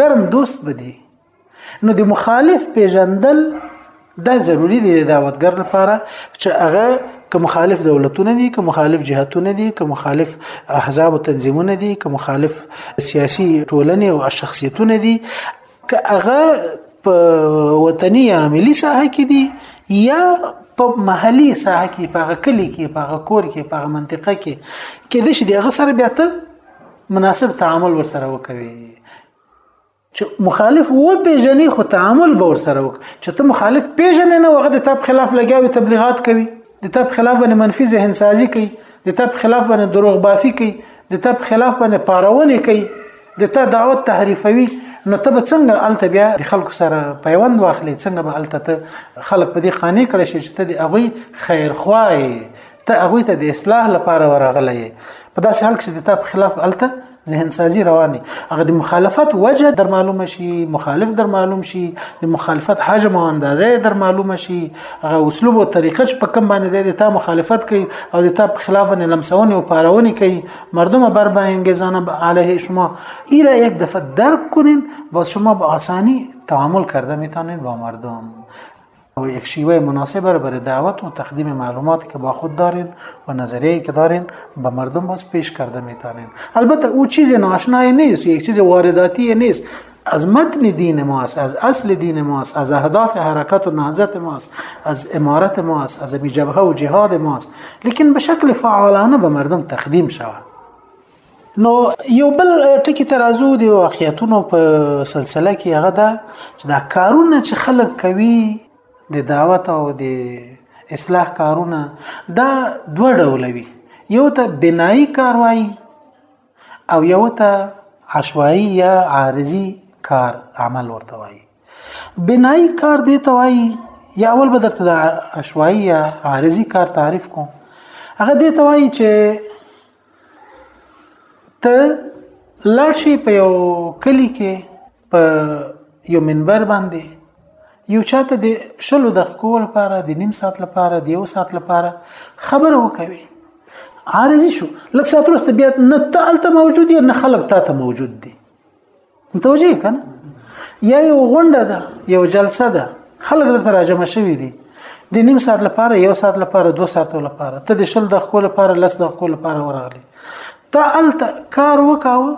ګرم دوست بدی نو د مخالف پیژندل دا ضروری دی د دعوتګر لپاره چې هغه که مخالف دولتونه دي که مخالف جهاتونه دي که مخالف احزاب او تنظیمونه دي که مخالف سیاسي ټولنې او شخصیتونه دي که هغه په وطني یا ملي ساحه کې دي یا په محلي ساحه کې په کلی کې په کور کې په منطقه کې کې د شي دغه سره بیا ته مناسب تعامل ورسره وکوي چې مخالف و پیژنې خو تعامل به ورسره وک چې ته مخالف پیژنې نه وغه د تاب خلاف لګیاوي تبلیغات کوي د تاب خلاف باندې منفي ذهن سازي کوي د تاب خلاف باندې دروغ بافي کوي د تاب خلاف باندې پارونه کوي د تا دعوت تحریفوي نو ته به څنګه الته بیا د خلکو سره پیوند واخلې څنګه به الته ته خلک په دې قانع کړي چې ته د هغه خیر خوای ته هغه ته د اصلاح لپاره ورغلی یې په داسې حال کې چې د تا په خلاف الته ذهن سازي رواني هغه د مخالفت وجه در معلومه شي مخالف در معلوم شي د مخالفت حجم او اندازه در معلومه شي هغه اسلوب او طریقه چې په کوم باندې د تا مخالفت کوي او د تا په خلاف نه لمسونه او پارونه کوي مردم بر به انګزانه علیه شما الى یک دفعه درک کنین با شما به آسانی تعامل کرده میتونین با مردم و یک شیوه مناسب را برای دعوت و تقدیم معلوماتی که با خود دارین و نظریه که دارین به مردم باز پیش کرده میتونین البته او چیز ناشنای نیست یک چیز وارداتی نیست از متن دین ما است از اصل دین ما است از اهداف حرکت و نهضت ما است از امارت ما است از جبهه و جهاد ما است لیکن به شکل فعالانه به مردم تقدیم شود نو یو بل ټکی ترازو دی واقعیتونو په سلسله کې هغه دا چې دا کارونه چې خلک کوي د دعوت او د اصلاح کارونه دا دوه ډول وي یو ته بنایي کار وایي او یو ته عشوائي یا عارضي کار عمل ورته وایي بنایي کار دی ته وایي یا اول به درته د عشوائي یا عارضي کار تعریف کوم هغه دی ته وایي چې ته لاړ شي په یو کلی کې په یو منبر باندې یو چاته د شلو دقیقو لپاره د نیم ساعت لپاره د یو ساعت لپاره خبره وکوي عارضی شو لکه ساعت وروسته بیا نه ته هلته موجود یې نه خلک تا ته موجود دي متوجه کنه یا یو غونډه ده یو جلسه ده خلک درته راجمع شوي دي د نیم ساعت لپاره یو ساعت لپاره دوه ساعتو لپاره ته د شل د خو لپاره لس د خو لپاره ورغلی ته الته کار وکاوه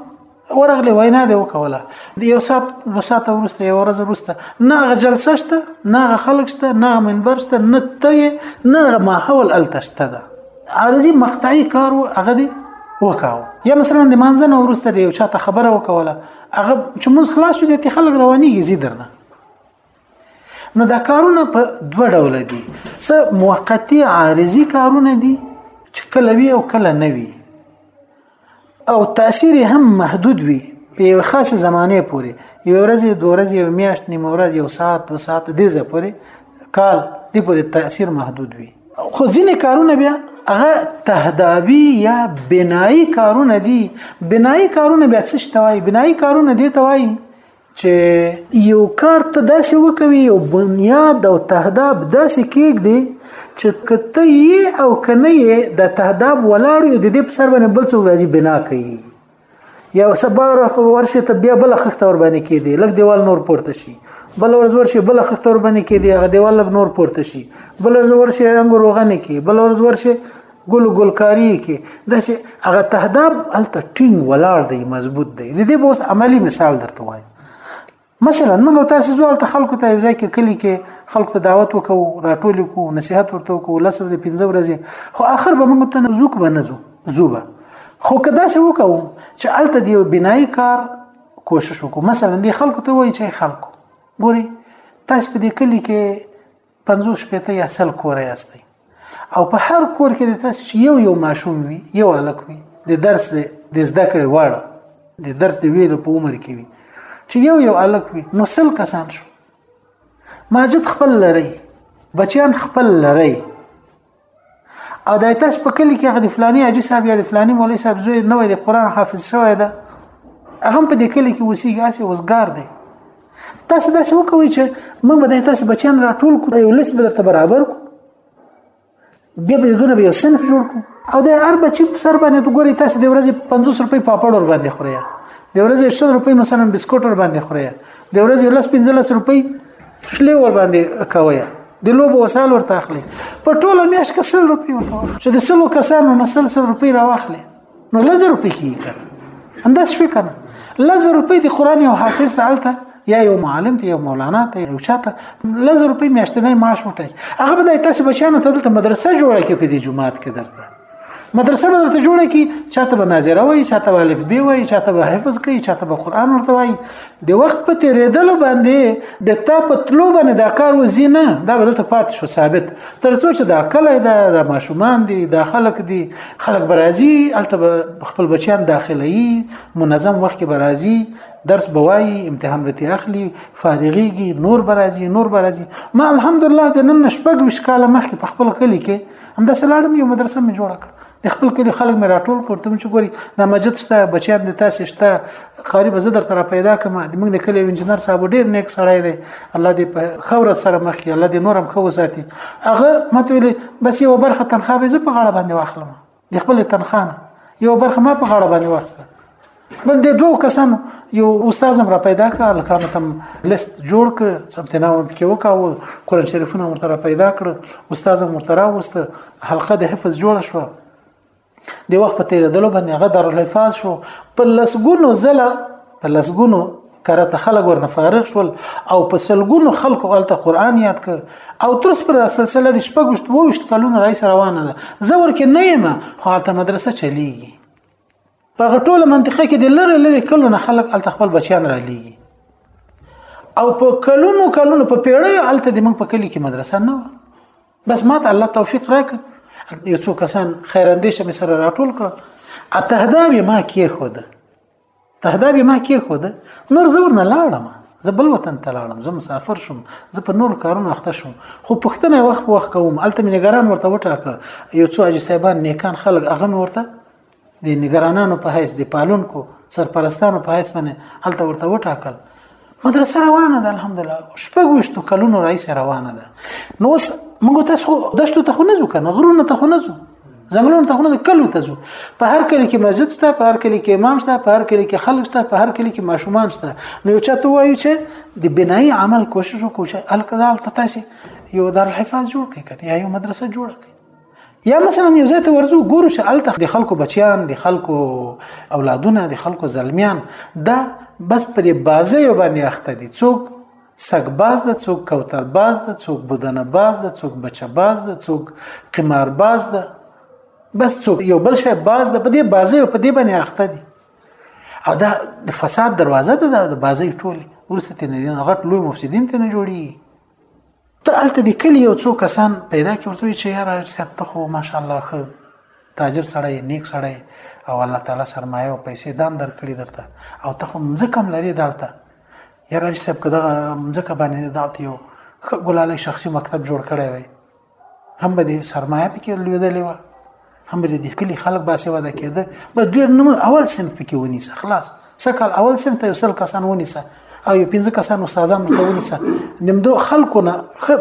ورغلی وینا دی وکوله د یو ساعت دوه ساعت ورسته یو ورځ ورسته نه غ جلسه شته نه غ خلک شته نه منبر شته نه ته نه غ ماحول الته شته ده عارضي مقطعي کار و هغه دی وکاو یا مثلا د مانځنه ورسته دی او چاته خبره وکوله هغه چې موږ خلاص شو دي خلک روانيږي زیدرنه نو دا کارونه په دوه ډول دي څه موقتی عارضي کارونه دي چې کله وی او کله نه وی او تاثیر هم محدود وي په یو خاصه زمانه پورې یو ورځ دوه ورځې یو میاشت نیمه ورځ یو ساعت دوه ساعت دې ځې پورې کال دې پورې تاثیر محدود وي خو ځینې کارونه بیا هغه تهدابي یا بنایي کارونه دي بنایي کارونه بیا څه شته وایي بنایي کارونه دي ته وایي چې یو کار ته داسې وکوي یو بنیاد او تهداب داسې کېږدي چې کته یې او کنه یې د تهداب ولاړ یو د دې په سر باندې بل څوک راځي بنا کوي یو سبا ورشه ته بیا بل خخته ور باندې کېدی لګ دیوال نور پورته شي بل ورځ ورشه بل خخته ور باندې کېدی هغه دیوال لګ نور پورته شي بل ورځ ورشه انګور وغنه کې بل ورځ ورشه ګل ګلکاری کې د سه هغه تهداب الته ټینګ ولاړ دی مضبوط دی د دې بوس عملی مثال درته وایم مثلا موږ تاسو زوال ته خلکو ته یو ځای کې کلی کې خلکو ته دعوت وکاو راټول کو نصيحت ورته کو لس ورځې پنځه ورځې خو اخر به موږ ته زوک بنزو زوبه خو کدا سه وکاو چې الته دی بنای کار کوشش وکړو مثلا دی خلکو ته وایي چې خلکو ګوري تاسو په دې کلی کې 50 شپېته یا سل کور یاستئ او په هر کور کې د تاسو چې یو یو ماشوم وي یو الک وي د درس د د زده کړې واړه د درس د ویلو په عمر کې وي چې یو یو الک وي نو سل کسان شو ماجد خپل لري بچیان خپل لري او دا تاسو په کلی کې هغه د فلاني حاجي صاحب یا د فلاني مولوي صاحب زوی نوې د قران حافظ شوی ده هغه په دې کلی کې وسیږي اسی وزګار دی تاسو داسې وکوي چې موږ به تاسو بچیان راټول کړو یو لیست به درته برابر کړو بیا به دونه به یو صنف جوړ کړو او د هر بچی په سر باندې ته ګوري تاسو د ورځې 500 روپۍ پاپړ ور باندې خوري د ورځې 100 روپۍ مثلا بسکټ ور باندې خوري د ورځې 15 روپۍ خلی ور باندې کوي د لوبو وسایل ورته اخلي په ټوله میاشت کې سل روپۍ ورته واخلي چې د سلو کسانو نه سل سل روپۍ راواخلي نو لزر روپۍ کیږي کنه انداز شوي کنه لزر روپۍ د قران یو حافظ ته الته یا یو معلم ته یو مولانا ته یو چاته لزر روپۍ میاشتنی معاش وټاکي هغه به د تاسو بچیانو ته د مدرسې جوړه کې په دې جماعت کې درته مدرسه به درته جوړه کی چاته به ناظره وای چاته به الف بی وای چاته به حفظ کوي چاته به قران ورته وای د وخت په تیرېدلو باندې د تا په تلو باندې دا کار وزي نه دا به دلته پاتې شو ثابت تر څو چې دا کله دا د ماشومان دي دا خلک دي خلک برازي الته خپل بچیان داخلي منظم وخت کې برازي درس بوایي امتحان به اخلي فارغيږي نور برازي نور برازي ما الحمدلله د نن شپږ وش کاله مخکې په خپل کلی کې همدا سلاړم یو مدرسه مې جوړه کړ د خپل کلی خلک مې راټول کړ ته چې ګوري دا مسجد شته بچیان د تاسو شته قاری به زه درته را پیدا کوم د موږ د کلی انجنیر صاحب ډیر نیک سړی دی الله دې په خوره سره مخ کړي الله دې نورم خو ساتي هغه ماته ویل بس یو برخه تنخواه به زه په غاړه باندې واخلم د خپل تنخواه یو برخه ما په غاړه باندې واخسته من د دوه کسانو یو استاد هم را پیدا کړ الکانو تم لیست جوړ ک ثبت نام پکې وکاو قران شریفونه ورته را پیدا کړ استاد هم ورته راوست حلقه د حفظ جوړ شو د وخت په تیر دلو باندې هغه دار الحفاظ شو په لسګونو زله په لسګونو کرته خلک ورنه فارغ شول او په سلګونو خلکو غلطه قران یاد ک او تر څو پر سلسله د شپږشت ووشت کلونو رئیس روانه ده زه ورکه نه یم خو حالت مدرسه چلیږي په ټوله منطقه کې د لری لری کلو نه خلک الته خپل بچیان را لیږي او په کلونو کلونو په پیړیو الته د موږ په کلی کې مدرسه نه و بس ماته الله توفیق راک یو څو کسان خیراندیشه مې سره راټول کړ اتهداب یې ما کې خو ده تهداب یې ما کېښوده نور زه ورنه لاړم زه بل وطن ته لاړم زه مسافر شوم زه په نور کارونو اخته شوم خو پښتنه وخت په وخت کوم الته مې نګران ورته وټاکه یو څو اجي صاحبان نیکان خلک هغه مې ورته د نګرانانو په حیث د پالونکو سرپرستانو په حیث باندې الته ورته وټاکل مدرسه روانه ده الحمدلله شپږوشتو کلونو رئیس روانه ده نو اوس موږ تاسو دشتو ته خو نه ځو کنه غرونو ته خو نه ځو ځنګلونو ته خو نه کلو ته ځو په هر کلی کې مسجد شته په هر کلی کې امام شته په هر کلی کې خلک شته په هر کلی کې ماشومان شته نو چا ته وایي چې د بنای عمل کوشش وکړي الکدال ته تاسو یو دار حفاظ جوړ کړئ یا یو مدرسه جوړ کړئ یا مثلا یو ځای ته ورځو ګورو چې الته د خلکو بچیان د خلکو اولادونه د خلکو زلمیان دا بس په دې بازه یو باندې اخته دي څوک سګ باز د څوک کوتر باز د څوک بدنه باز د څوک بچه باز د څوک قمار باز د بس څوک یو بل شی باز د په دې بازه په دې باندې اخته دي او دا د فساد دروازه ده د بازه ټوله ورسته نه غټ لوی مفسدین ته نه جوړي ته الته د کلی یو څو کسان پیدا کی ورته چې یاره صاحب ته خو ماشاءالله خو تاجر سړی نیک سړی او الله تعالی سرمایه او پیسې دام درکړي درته او ته خو مزکم لري دالته یاره صاحب کده مزکه باندې دالته یو ګلاله شخصي مکتب جوړ کړی وي هم به دې سرمایه پکې لویدلې وه هم به دې کلی خلک باسواده کېده بس ډېر نه اول صنف پکې ونیسه خلاص سکل اول صنف ته یو سل کسان ونیسه او یو پنځه کسان استادان ته ونیسه نمدو خلکو نه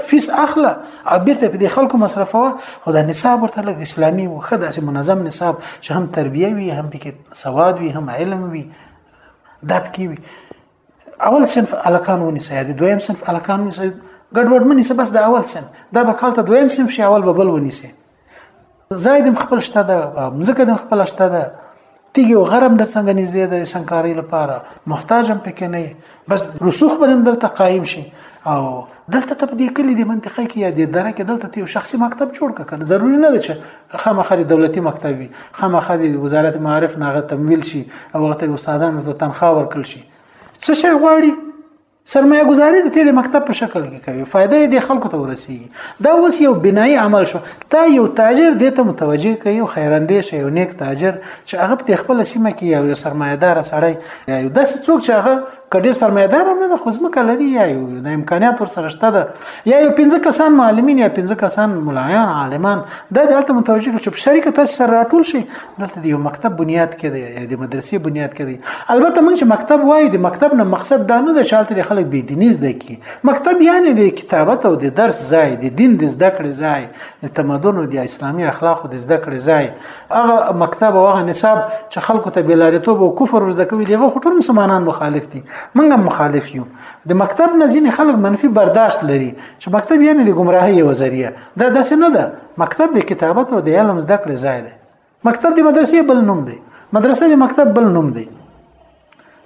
فیس اخله او بیرته په دې خلکو مصرفوه خو دا نصاب ورته لګ اسلامي و خه داسې منظم نصاب چې هم تربیه وي هم پکې سواد وي هم علم وي دا پکې وي اول صنف الکان ونیسه یا د دویم صنف الکان ونیسه ګډوډ منی سه بس د اول صنف دا به کال ته دویم صنف شي اول به بل ونیسه زاید خپل شته ده مزکه د خپل شته ده تیږي او غرم د څنګه نږدې د سنکاري لپاره محتاجم پکې نه بس رسوخ بلند دلته قائم شي او دلته ته په دې کلی د منطقه کې یا د دره کې دلته یو شخصي مکتب جوړ کړه ضروري نه ده چې خامخا د دولتي مکتب وي خامخا د وزارت معارف نه تمویل شي او هغه استادانو ته تنخوا ورکړي شي څه شي غواړي سرمایه گذاری د تیل مکتب په شکل کې کوي فائدې د خلکو ته ورسیږي دا اوس یو بنایي عمل شو تا یو تاجر دې ته متوجه کوي او خیراندې شي یو نیک تاجر چې هغه په خپل سیمه کې یو سرمایدار سړی یو داسې څوک چې هغه کډې سرمایدار هم نه ده خو ځمکه لري یا یو د امکانیات ور سره شته ده یا یو پنځه کسان معلمین یا پنځه کسان ملایان عالمان دا د هلته متوجه چې په شریکه تاسو سره راټول شي دلته د یو مکتب بنیاد کې دی یا د مدرسې بنیاد کې دی البته موږ چې مکتب وایي د مکتب نه مقصد دا نه ده چې هلته خلک بې دیني زده کړي مکتب یعنی د کتابت او د درس ځای د دین د زده کړې ځای د تمدن او د اسلامي اخلاقو د زده کړې ځای هغه مکتب او هغه نصاب چې خلکو ته بلاریتوب او کفر ورزده کوي دغه ټول مسلمانان مخالف دي موږ هم مخالف یو د مکتب نه ځینې خلک منفي برداشت لري چې مکتب یعنی د گمراهۍ یو ذریعہ دا داسې نه ده مکتب د کتابت او د علم زده کړې ځای دی مکتب د مدرسې بل نوم دی مدرسه د مکتب بل نوم دی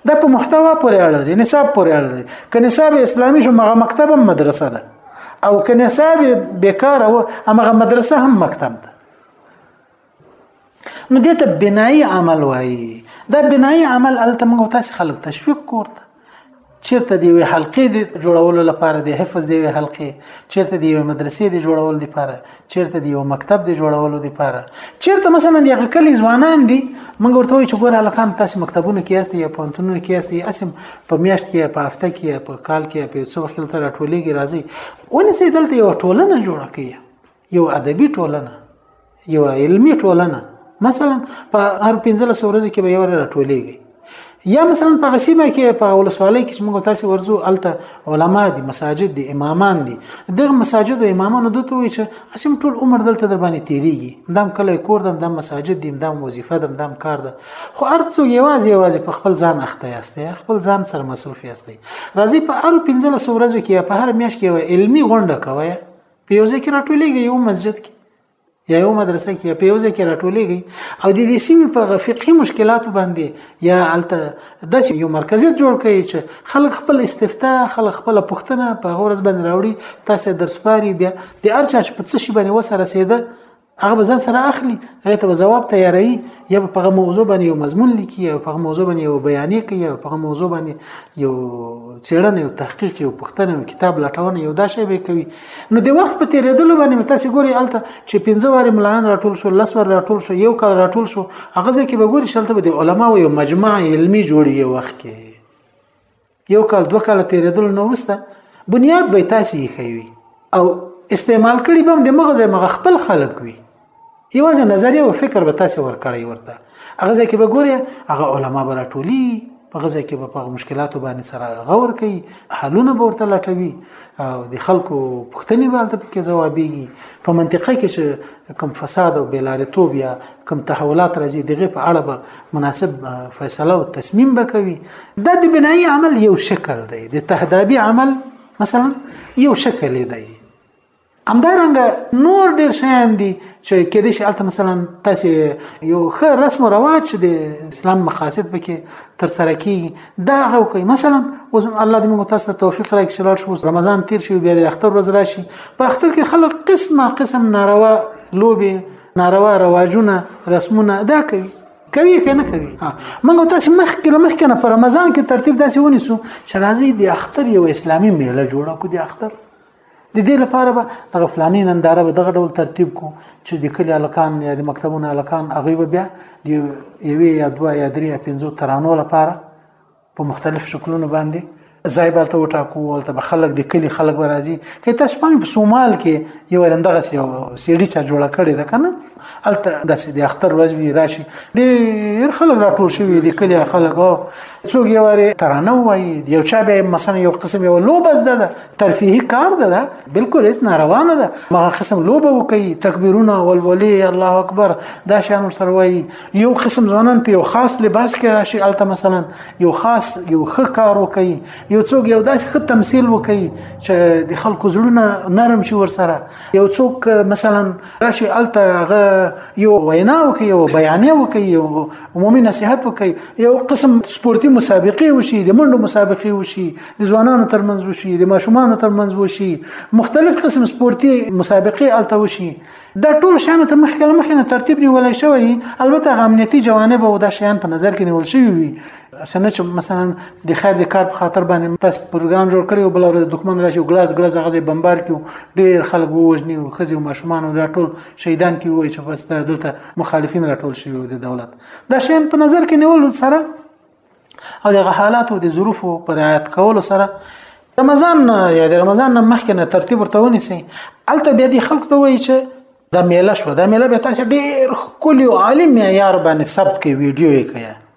دا په محتوا پورې اړه لري نصاب پورې اړه لري که نصاب اسلامي شو مغه مکتب هم مدرسه ده او که نصاب بیکاره و هغه مدرسه هم مکتب ده نو دې ته بنایي عمل وایي دا بنایي عمل الته موږ تاسو خلک تشویق کوته چیرته دی وی حلقې دی جوړولو لپاره دی حفظ دی وی حلقې چیرته دی وی مدرسې دی جوړولو لپاره چیرته دی یو مکتب دی جوړولو لپاره چیرته مثلا دی غکلی ځوانان دی موږ ورته وی چې ګوره الکان تاسو مکتبونو کې یاست یا پونتونو کې یاست اسم په میاشت کې په هفته کې په کال کې په څو خل تر ټولېږي راځي ونی سي دلته یو ټولنه جوړه کړئ یو ادبي ټولنه یو علمي ټولنه مثلا په هر 15 ورځې کې به یو راټولېږي یا مثلا په غسیمه کې په ولسوالۍ کې چې موږ تاسو ورزو الته علما دي مساجد دي امامان دي دغه مساجد او امامانو دوته وي چې اسیم ټول عمر دلته در باندې تیریږي دام کله کور دم دم مساجد دي دم وظیفه دم دم کار ده خو ارڅو یوازې یوازې په خپل ځان اخته یاستي خپل ځان سره مصروف یاستي راځي په هر 15 ورځو کې په هر میاشت کې علمي غونډه کوي په یو ځای کې راټولېږي یو مسجد کې یا یو مدرسه کې یا په یو ځای کې راټولېږي او د دې سیمې په فقهي مشکلاتو باندې یا الته داسې یو مرکزیت جوړ کړي چې خلک خپل استفتا خلک خپل پښتنه په غورز باندې راوړي تاسو درسپاري بیا د ارچا چې په څه شي باندې وسره رسیده هغه به ځان سره اخلي هغه ته ځواب تیاروي یا په هغه موضوع باندې یو مضمون لیکي یا په هغه موضوع باندې یو بیانې کوي یا په هغه موضوع باندې یو چیرنه یو تحقیق یو پښتنه یو کتاب لټونه یو دا شی به کوي نو د وخت په تیریدلو باندې تاسو ګوري الته چې پنځه واره ملان راټول شو لس واره راټول شو یو کال راټول شو هغه ځکه به ګوري شلته به د علما او یو مجمع علمی جوړي یو وخت کې یو کال دوه کال تیرېدل نو وسته بنیاد به تاسو یې خوي او استعمال کړي به د مغزه مغه خپل خلق وي یوازې نظریه او فکر به تاسو ورکړی ورته هغه ځکه به ګوري هغه علما به راټولي په غزه کې به په مشکلاتو باندې سره غور کوي حلونه به ورته لټوي او د خلکو پښتني باندې پکې ځوابيږي په منطقه کې چې کم فساد او بلارتوب یا کم تحولات راځي دغه په اړه به مناسب فیصله او تصمیم بکوي دا د بنایي عمل یو شکل دی د تهدابي عمل مثلا یو شکل دی همدارنګه نور ډیر شیان دي چې کېدې شي البته مثلا تاسو یو ښه رسم او رواج د اسلام مقاصد پکې تر سره کیږي دا غو کوي مثلا اوس الله دې موږ تاسو توفیق راکړي چې لاړ شو رمضان تیر شي بیا د اختر ورځ راشي په اختر کې خلک قسمه قسم ناروا لوبي ناروا رواجونه رسمونه ادا کوي کوي کنه کوي موږ تاسو مخ کې مخ کې نه په رمضان کې ترتیب داسې ونیسو چې راځي د اختر یو اسلامي میله جوړه کو د اختر د دې لپاره به دغه فلاني ننداره به دغه ډول ترتیب کو چې د کلی الکان یا د مکتبونو الکان هغه به بیا د یوې یا دوه یا درې یا پنځو ترانو لپاره په مختلف شکلونو باندې ځای به ته وټاکو او ته به خلک د کلی خلک به راځي که تاسو په سومال کې یو رندغه یو سیډي چا جوړه کړې ده کنه الته د سیدي اختر ورځ وی راشي ډیر خلک راټول شوي د کلی خلک او څوک یو وری ترانه وایي یو چا به مثلا یو قسم یو لوبه زده ده ترفیهي کار ده ده بالکل هیڅ ناروانه ده ما قسم لوبه وکي تکبیرونه ولولي الله اکبر دا شان سره وایي یو قسم ځوانان په یو خاص لباس کې راشي الته مثلا یو خاص یو ښه کار وکي یو څوک یو داسې ښه تمثيل وکي چې د خلکو زړونه نرم شي ورسره یو څوک مثلا راشي الته هغه یو وینا وکي یو بیانیه وکي یو عمومي نصيحت وکي یو قسم سپورتي مسابقه وشي د منډو مسابقه وشي د ځوانانو ترمنځ وشي د ماشومان ترمنځ وشي مختلف قسم سپورتي مسابقه الته وشي دا ټول شیانو ته مخکې له مخې نه ترتیب نیول شوی البته هغه امنیتي جوانب او دا شیان په نظر کې نیول شوي وي څنګه چې مثلا د خیر د کار په خاطر باندې تاسو پروګرام جوړ کړی او بل ورځ دښمن راشي او ګلاس ګلاس هغه بمبار کیو ډیر خلک ووجني او خزي او ماشومان او دا ټول شهیدان کی وای چې بس دلته مخالفین راټول شوی د دولت دا شیان په نظر کې نیول سره او د حالاتو د ظروفو پر رعایت کولو سره رمضان نه یا د رمضان نه مخکې نه ترتیب ورته ونیسي الته بیا د خلکو ته وایي چې دا میله شو دا میله به تاسو ډیر کلی او عالی معیار باندې ثبت کې ویډیو یې کړه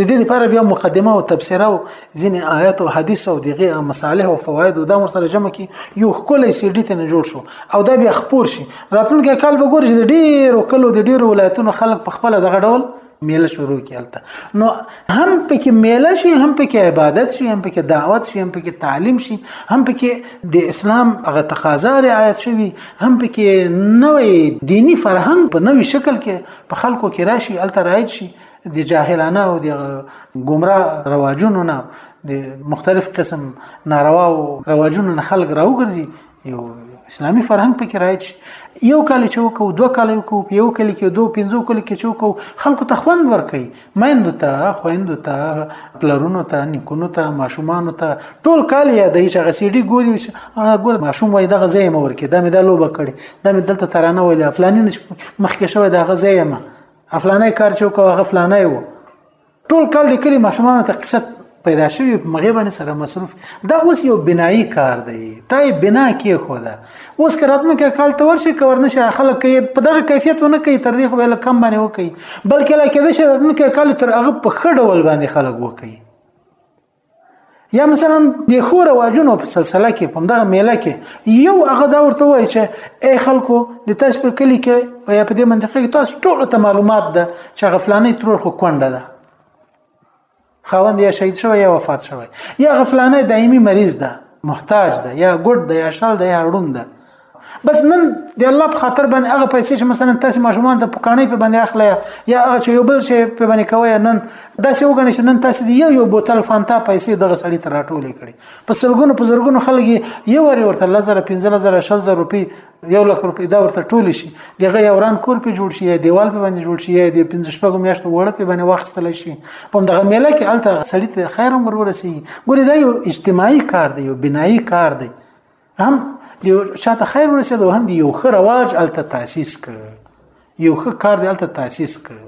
د دې لپاره بیا مقدمه او تفسیره او ځینې آیات او حدیث او دغه مصالح او فواید او دا سره جمع کی یو خپل سی ډی ته جوړ شو او دا بیا خپور شي راتلونکي کال به ګوري چې ډیر او کلو د ډیر ولایتونو خلک په خپل دغه ډول میله شروع کی هلته نو هم پکې میله شي هم پکې عبادت شي هم پکې دعوت شي هم پکې تعلیم شي هم پکې د اسلام هغه تقاضا رعایت شي هم پکې نوې دینی فرهنګ په نوې شکل کې په خلکو کې راشي هلته رایج شي د جاهلانه او د ګمراه رواجونو نه د مختلف قسم ناروا او رواجونو نه خلک راوګرځي یو اسلامي فرهنګ پکې راځي یو کال چې وکاو دوه کال یو کو یو کال کې دوه پنځو کال کې چې وکاو خلکو ته خوند ورکي مېندو ته خويندو ته پلرونو ته نیکونو ته ماشومانو ته ټول کال یې د هیڅ غسیډي ګوري ګور ماشوم وای دغه ځای مور کې دا مې دا لوبه کړي دا مې دلته ترانه وای د افلانین مخکې شوی دغه ځای ما افلانې کار چې وکاو هغه فلانې وو ټول کال د کلی ماشومان ته قصه پیدا شوی په مغه باندې سره مصروف دا اوس یو بنایي کار دی تا یې بنا کې خو دا اوس کراتنه کې کال ته ورشي کور نشه خلک کې په دغه کیفیت ونه کوي تر دې خو له کم باندې وکي بلکې لا کې د شراتنه کې کال تر هغه په خډول باندې خلک وکي یا مثلا د خو رواجونو په سلسله کې په دغه میله کې یو هغه دا ورته وایي چې اي خلکو د تاسو په کلی کې یا په دې منطقه کې تاسو ټول ته معلومات ده چې غفلانې ترور خو کونډه ده خاوند یا شهید شوی یا وفات شوی یا غفلانې دایمي مریض ده محتاج ده یا ګډ ده یا شال ده یا ړوند ده بس نن د الله په خاطر باندې هغه پیسې چې مثلا تاسو ماشومان د پکانې په باندې اخلي یا هغه چې یو بل شي په باندې کوي نن دا څه وګڼي چې نن تاسو یو یو بوتل فانتا پیسې دغه سړی تر راټولې کړي په سلګونو په زرګونو خلک یو ور ورته لزر 15000 شلزر روپی یو لک روپی دا ورته ټول شي دغه یو ران کور په جوړ شي یا دیوال په باندې جوړ شي یا د 15 شپږ میاشتو وړ په باندې واخستل شي په دغه میله کې الته سړی ته خیر عمر ورسي ګوري دا یو اجتماعي کار دی یو بنایي کار دی هم دی چاته خیر ورسېدو هم دی یو ښه رواج الته تاسیس کړ یو ښه کار دی الته تاسیس کړ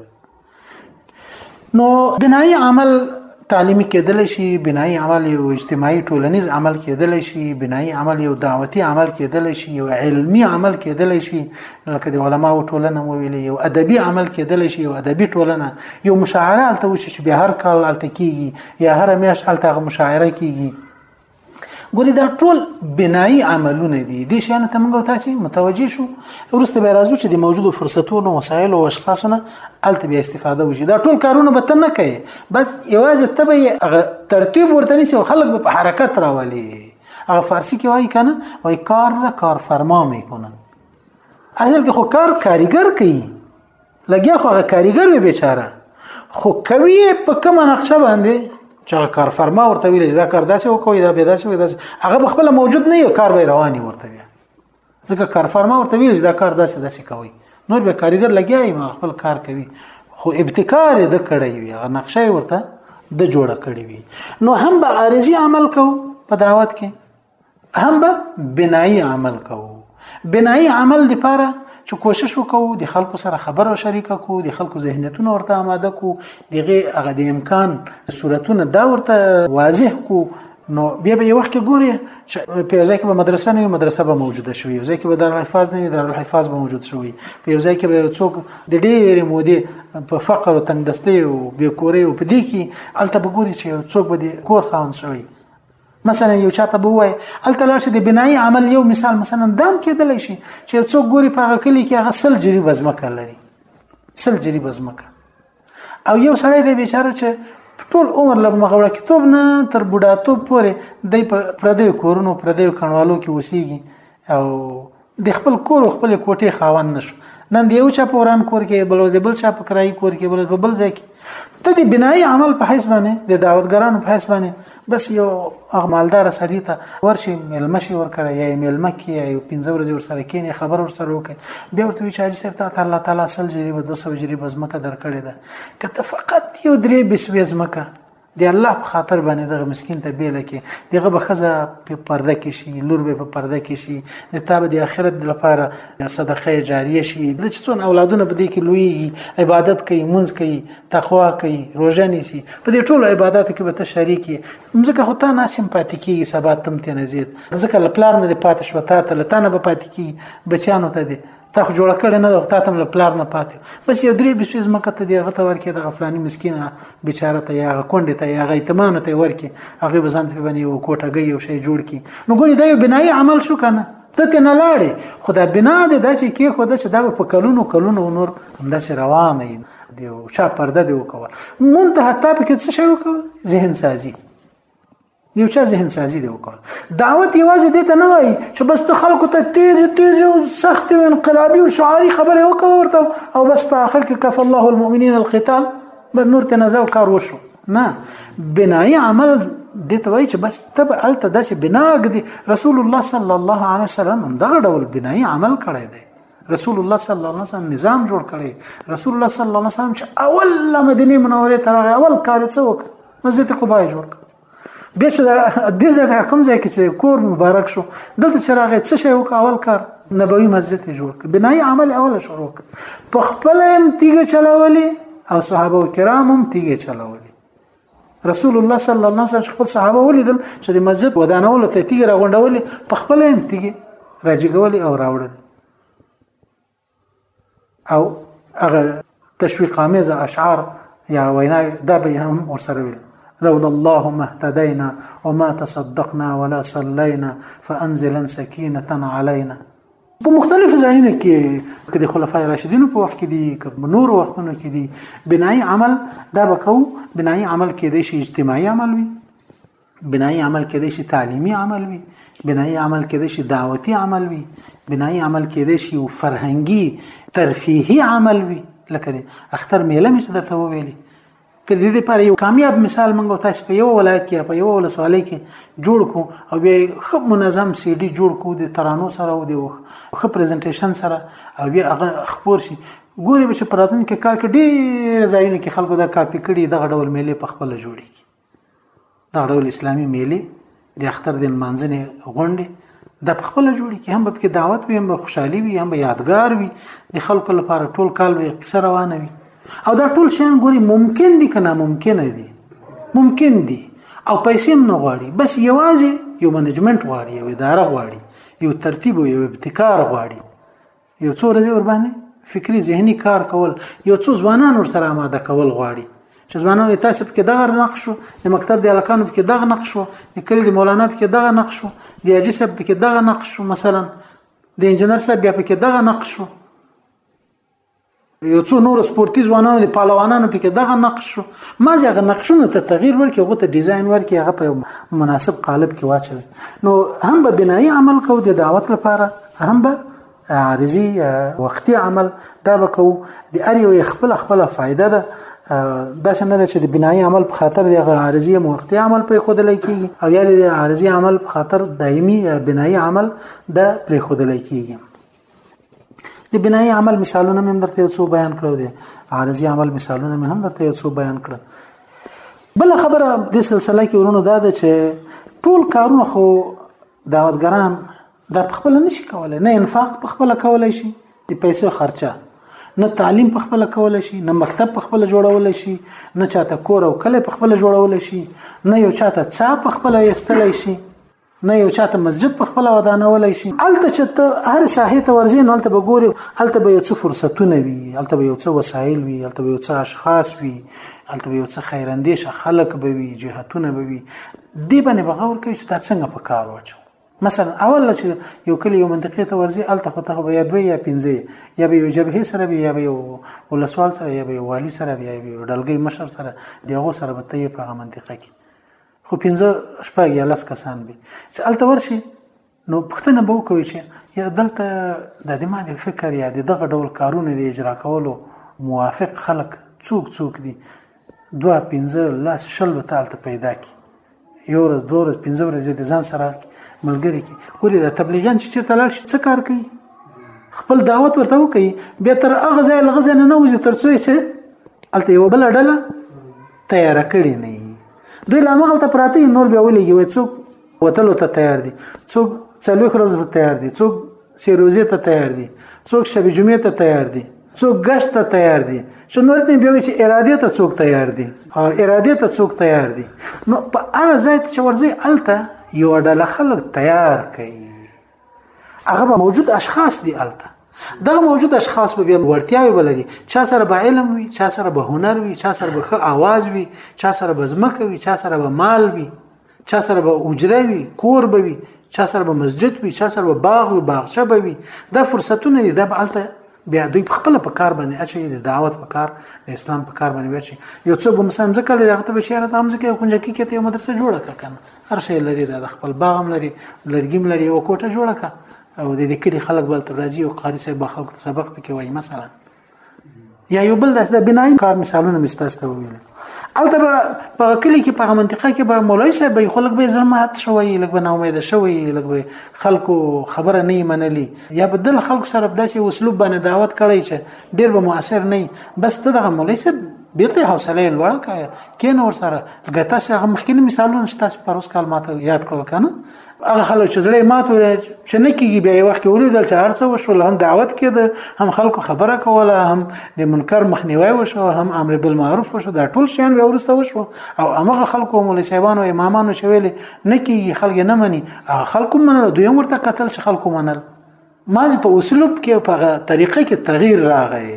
نو بنایي عمل تعلیمي کېدل شي بنایي عمل یو اجتماعي ټولنیز عمل کېدل شي بنایي عمل یو دعوتي عمل کېدل شي یو علمي عمل کېدل شي لکه د علماو ټولنه مو ویلې یو ادبي عمل کېدل شي یو ادبي ټولنه یو مشاعره هلته وشي چې به هر کال هلته کېږي یا هر میاشت هلته مشاعره کېږي ګوري دا ټول بنایي عملونه دي د شیانو ته موږ تاسو متوجي شو ورسته به راځو چې د موجودو فرصتونو وسایل او اشخاصونه الته به استفاده وشي دا ټول کارونه به تنه کوي بس یوازې تبه ترتیب ورته نسی او خلک په حرکت راولي هغه فارسی کې وایي کنه وایي کار را کار فرما میکنن اصل کې خو کار کاریګر کوي لګیا خو هغه کاریګر وي بیچاره خو کوي په کومه نقشه باندې چې هغه کار فرما ورته ویل چې دا کار داسې وکوي دا به داسې وي داسې هغه به خپل موجود نه یو کار به رواني ورته وي ځکه کار فرما ورته ویل چې دا کار داسې داسې کوي نور به کاریګر لګیا وي ما خپل کار کوي خو ابتکار د کړی وي هغه نقشه ورته د جوړه کړی وي نو هم به عارضي عمل کو په دعوت کې هم به بنایي عمل کوو بنایي عمل لپاره چې کوشش وکړو د خلکو سره خبرو شریکه کو د خلکو ذهنیتونه ورته آماده کو دغه هغه د امکان صورتونه دا ورته واضح کو نو بیا به یو وخت ګوري چې په یو ځای کې به مدرسه نه وي مدرسه به موجوده شوي یو ځای کې به دارالحفاظ نه وي دارالحفاظ به موجود شوي په یو ځای کې به څوک د ډېرې مودې په فقر او تنګدستۍ او بې کورۍ او په دې کې هلته به ګوري چې څوک به د کور خاوند شوی مثلا یو چاته به وای الته لاړ شي د بنایي عمل یو مثال مثلا دام کېدل شي چې څوک ګوري په هغه کلی کې هغه سل جری بزمکه لري سل جری بزمکه او یو سړی دی بیچاره چې ټول عمر له مغوړه کتاب نه تر بډاتوب پورې د پردیو کورونو پردیو کڼوالو کې وسیږي او د خپل کور او خپل کوټې خاوند نشو نن دی یو چا په وران کور کې بل د بل چا په کرایي کور کې بل په بل ځای کې ته د بنایي عمل په حساب باندې د دعوتګرانو په حساب باندې بس یو اغمالدار سړی ته ورشي ملما شي ورکړی یا ملما کې یا یو پنځه ورځې ورسره کېنې خبر ورسره وکړي بیا ورته وی چې حاجي صاحب ته الله تعالی سل جریبه 200 جریبه زمکه درکړې ده که ته فقط یو درې بسوي زمکه دی الله په خاطر باندې دغه مسكين ته بیل کې دغه به خزه په پرده کې شي لور به په پرده کې شي د تاب د آخرت لپاره صدقه جاریه شي د څون اولادونه په دې کې لوی عبادت کوي منځ کوي تقوا کوي روزه نیسي په دې ټولو عبادتو کې به ته شریکي مزکه هو ته ناسم پاتې کیږي سبا تم ته نزيد ځکه لپلار نه پاتې شو ته ته لته نه پاتې کیږي بچانو ته دې تا خو جوړ کړی نه وخت تم له پلار نه پاتې بس یو درې بسوي زمکه ته دی هغه ته ورکې د غفلانی مسکینه بیچاره ته یا کونډه ته یا غیتمانه ته ورکې هغه بزن په باندې یو کوټه گئی یو شی جوړ کی نو ګوري دا یو بنای عمل شو کنه ته ته نه لاړې خو دا بنا د داسې کې خو د چې دا په کلونو کلونو نور همداسې روان دی دی او چا پرده دی وکوه مونږ ته حتی په کې څه شی وکوه ذهن سازي یو چا ذهن سازي دی وکړ دعوت یوازې دې ته نه وایي چې بس ته خلکو ته تیز تیز او سخت او انقلابي او شعاري خبره وکړه ورته او بس په اخر کې کف الله المؤمنین القتال بس نور ته نزاو کار وشو نه بنایي عمل دې ته وایي چې بس ته به هلته داسې بنا ږدي رسول الله صلی الله علیه وسلم همدغه ډول بنایي عمل کړی دی رسول الله صلی الله علیه وسلم نظام جوړ کړی رسول الله صلی الله علیه وسلم چې اول مدینه منوره ته راغی اول کار څه وکړ مسجد قباء جوړ کړ بیا چې د دې ځای کوم ځای کې چې کور مبارک شو دلته چې راغی څه شی وکړ اول کار نبوي مسجد ته جوړ کړ بنای عمل اول شروع کړ په خپل هم تیګه چلاولې او صحابه کرام هم تیګه چلاولې رسول الله صلی الله علیه وسلم خپل صحابه ولیدل چې د مسجد ودانول ته تیګه راغونډولې په خپل هم تیګه راجګولې او راوړل او هغه تشویق آمیز اشعار یا ویناوی دا به هم ورسره ویل لولا الله ما اهتدينا وما تصدقنا ولا صلينا فانزلا سكينه علينا په مختلفو ځایونو کې که د خلفای راشدینو په وخت کې دي که نور وختونو کې دي بنایي عمل دا به کوو بنایي عمل کېدای شي اجتماعي عمل وي بنایي عمل کېدای شي تعلیمي عمل وي بنایي عمل کېدای شي دعوتي عمل وي بنایي عمل کېدای شي یو فرهنګي ترفیهي عمل وي لکه د اختر میله مې چې درته وویلې که د دې لپاره یو کامیاب مثال موږ تاسو په یو ولایت کې په یو ولسوالۍ کې جوړ کو او بیا خپ منظم سی ډي جوړ کو د ترانو سره او د خپ پریزنټیشن سره او بیا هغه خبر شي ګوري به چې پراتن کې کار کې ډېر ځایونه کې خلکو دا کاپی کړي دغه ډول میلې په خپل جوړي دغه ډول اسلامي میلې د اختر د لمانځنې غونډې د خپل جوړي کې هم به دعوت وي هم به خوشحالي وي هم به یادګار وي د خلکو لپاره ټول کال به قصه روانه وي او دا ټول شیان ګوري ممکن دي که ناممکن دي ممکن دي او پیسې هم نه غواړي بس یوازې یو منجمنت غواړي یو اداره غواړي یو ترتیب او یو ابتکار غواړي یو څو ورځې ور باندې فکری ذهني کار کول یو څو ځوانان ور سره آماده کول غواړي چې ځوانان تاسو په کې دغه نقش وو د مکتب د الکانو په کې دغه نقش وو د کلی د مولانا په کې دغه نقش وو د اجي صاحب په کې دغه نقش وو مثلا د انجنیر صاحب په کې دغه نقش وو یو څو نور سپورتي ځوانانو د پهلوانانو پکې دغه نقش شو ما زه هغه نقشونه ته تغییر ورکړي هغه ته ډیزاین ورکړي هغه په مناسب قالب کې واچوي نو هم به بنایي عمل کو د دعوت لپاره هم به عارضي وختي عمل دا به کو د ار یو خپل خپل فائدہ ده دا څنګه ده چې د بنایي عمل په خاطر د عارضي او وختي عمل په خود لکېږي او یا د عارضي عمل په خاطر دایمي بنایي عمل د پر خود لکېږي د بنایي عمل مثالونه مې درته یو څو بیان کړو دي عارضي عمل مثالونه مې هم درته یو څو بیان کړ بل خبره د سلسله کې ورونو دا ده چې ټول کارونه خو دعوتګران دا په خپل نشي کولای نه انفاق په خپل کولای شي د پیسو خرچه نه تعلیم په خپل کولای شي نه مکتب په خپل جوړولای شي نه چاته کور او کله په خپل جوړولای شي نه یو چاته څا په خپل ایستلای شي نه یو چاته مسجد په خپل ودانول شي الته چې ته هر ساحه ته ورځې نو الته به ګوري الته به یو څه فرصتونه وي الته به یو څه وسایل وي الته به یو څه اشخاص وي الته به یو څه خیراندیش خلک به وي جهتونه به وي دی باندې به غور کوي چې دا څنګه په کار واچو مثلا اول چې یو کلی یو منطقه ته ورځي الته خو ته به یا دوی یا پنځه یا به یو جبهه سره به یا به یو ولسوال سره یا به یو والی سره یا به یو ډلګي مشر سره دغه سره به ته په هغه منطقه کې خو پنځه شپږ یا لس کسان وي چې هلته ورشي نو پوښتنه به وکوي چې یا دلته د دې باندې فکر یا د دغه ډول کارونه د اجرا کولو موافق خلک څوک څوک دي دوه پنځه لس شل به تالته پیدا کی یو ورځ دوه ورځ پنځه ورځې د ځان سره ملګری کی ولې د تبلیغیان چې چیرته لاړ شي څه کار کوي خپل دعوت ورته وکړي بیا تر هغه ځای لغځه نه نوځي تر څو چې الته یو بل ډله تیار کړی نه دوی لا مغلته پراته دي نور بیا ولېږي وایي څوک وتلو ته تیار دي څوک څلوېښت ورځو ته تیار دي څوک سیروزې ته تیار دي څوک شب جمعې ته تیار دي څوک ګشت ته تیار دي چې نور دې بیا چې ارادې ته څوک تیار دي ارادې ته څوک تیار دي نو په هغه ځای چې ورځي الته یو ډله خلک تیار کوي هغه به موجود اشخاص دي الته دا موجود اشخاص به بیا ورتیاوي بلدي چا سره به علم وي چا سره به هنر وي چا سره به ښه आवाज وي چا سره به زمکه وي چا سره به مال وي چا سره به اجره وي کور به وي چا سره به مسجد وي چا سره به باغ وي باغچه به وي دا فرصتونه دي دا به الته بیا دوی په خپل په کار باندې اچي د دعوت په کار د اسلام په کار باندې ورشي یو څو به مثلا ځکه لري هغه ته بشاره ته هم ځکه یو کنجکی کې ته مدرسه جوړه کړه کنه هر شی لري د خپل باغ هم لري لرګیم لري او کوټه جوړه کړه او د دې کلی خلک بل تراځي او قاری صاحب به خلک سبق پکې وایي مثلا یا یو بل داس د بنای کار مثالونه مستاسته ویل البته به په کلی کې په منطقه کې به مولوی صاحب به خلک به زلمات شوی لګ به نامید شوی لګ به خلکو خبره نه منلی یا به دل خلکو سره داسې اسلوب باندې دعوت کړی چې ډیر به موثر نه بس ته دغه مولوی صاحب بیرته حوصله لوړ کړه کین ور سره ګټه څنګه مخکینی مثالونه شته پروس کال ماته یاد کړو کنه هغه خلک چې زړه مات وي چې نه کیږي بیا یو وخت ولیدل چې هر څه وشول هم دعوت کېده هم خلکو خبره کوله هم د منکر مخنیوي وشو هم امر بالمعروف وشو دا ټول شیان بیا ورسته وشو او هغه خلکو مولوی صاحبانو امامانو چې ویلي نه کیږي خلک نه مني هغه خلکو منل دوی هم ورته قتل چې خلکو منل ماضی په اسلوب کې او په طریقه کې تغییر راغی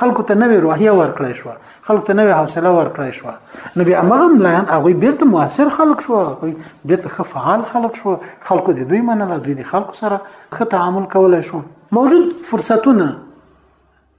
خلکو ته نوې روحیه ورکړی شو خلکو ته نوې حوصله ورکړی شو نو بیا هغه ملایان هغه بیرته موثر خلک شو هغه بیرته ښه فعال خلک شو خلکو د دوی منله دوی د خلکو سره ښه تعامل کولای شو موجود فرصتونه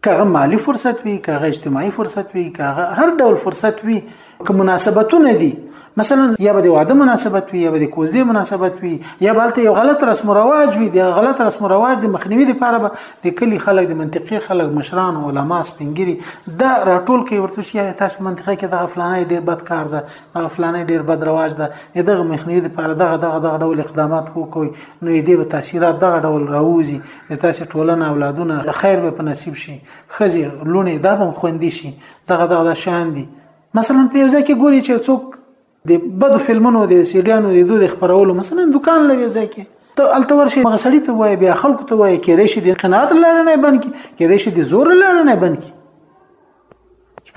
کاغه مالی فرصت وي کاغه اجتماعي فرصت وي کاغه هر ډول فرصت وي که مناسبتونه دي مثلا یا به د واده مناسبت وي یا به د کوزدې مناسبت وي یا به یو غلط رسم او رواج وي د غلط رسم او رواج د مخنیوي لپاره به د کلی خلک د منطقي خلک مشران علما سپینګری دا راټول کوي ورته شي تاسو منطقه کې د فلانه ډیر بد کار ده د فلانه ډیر بد رواج ده دغه مخنیوي لپاره دغه دغه دغه ډول اقدامات کوي نو دې به تاثیرات دغه ډول راوځي د تاسو ټولنه اولادونه د خیر به په نصیب شي خزي لونی دا به خوندي شي دغه دغه شان دي مثلا په یو ځای کې ګوري چې څوک د بدو فلمونو د سیډیانو د دوه خبرولو مثلا دکان لري ځای کې ته الته ورشي مغسړی ته وای بیا خلکو ته وای کېدې شي د قناعت لاره نه بند کی کېدې شي د زور لاره نه بند کی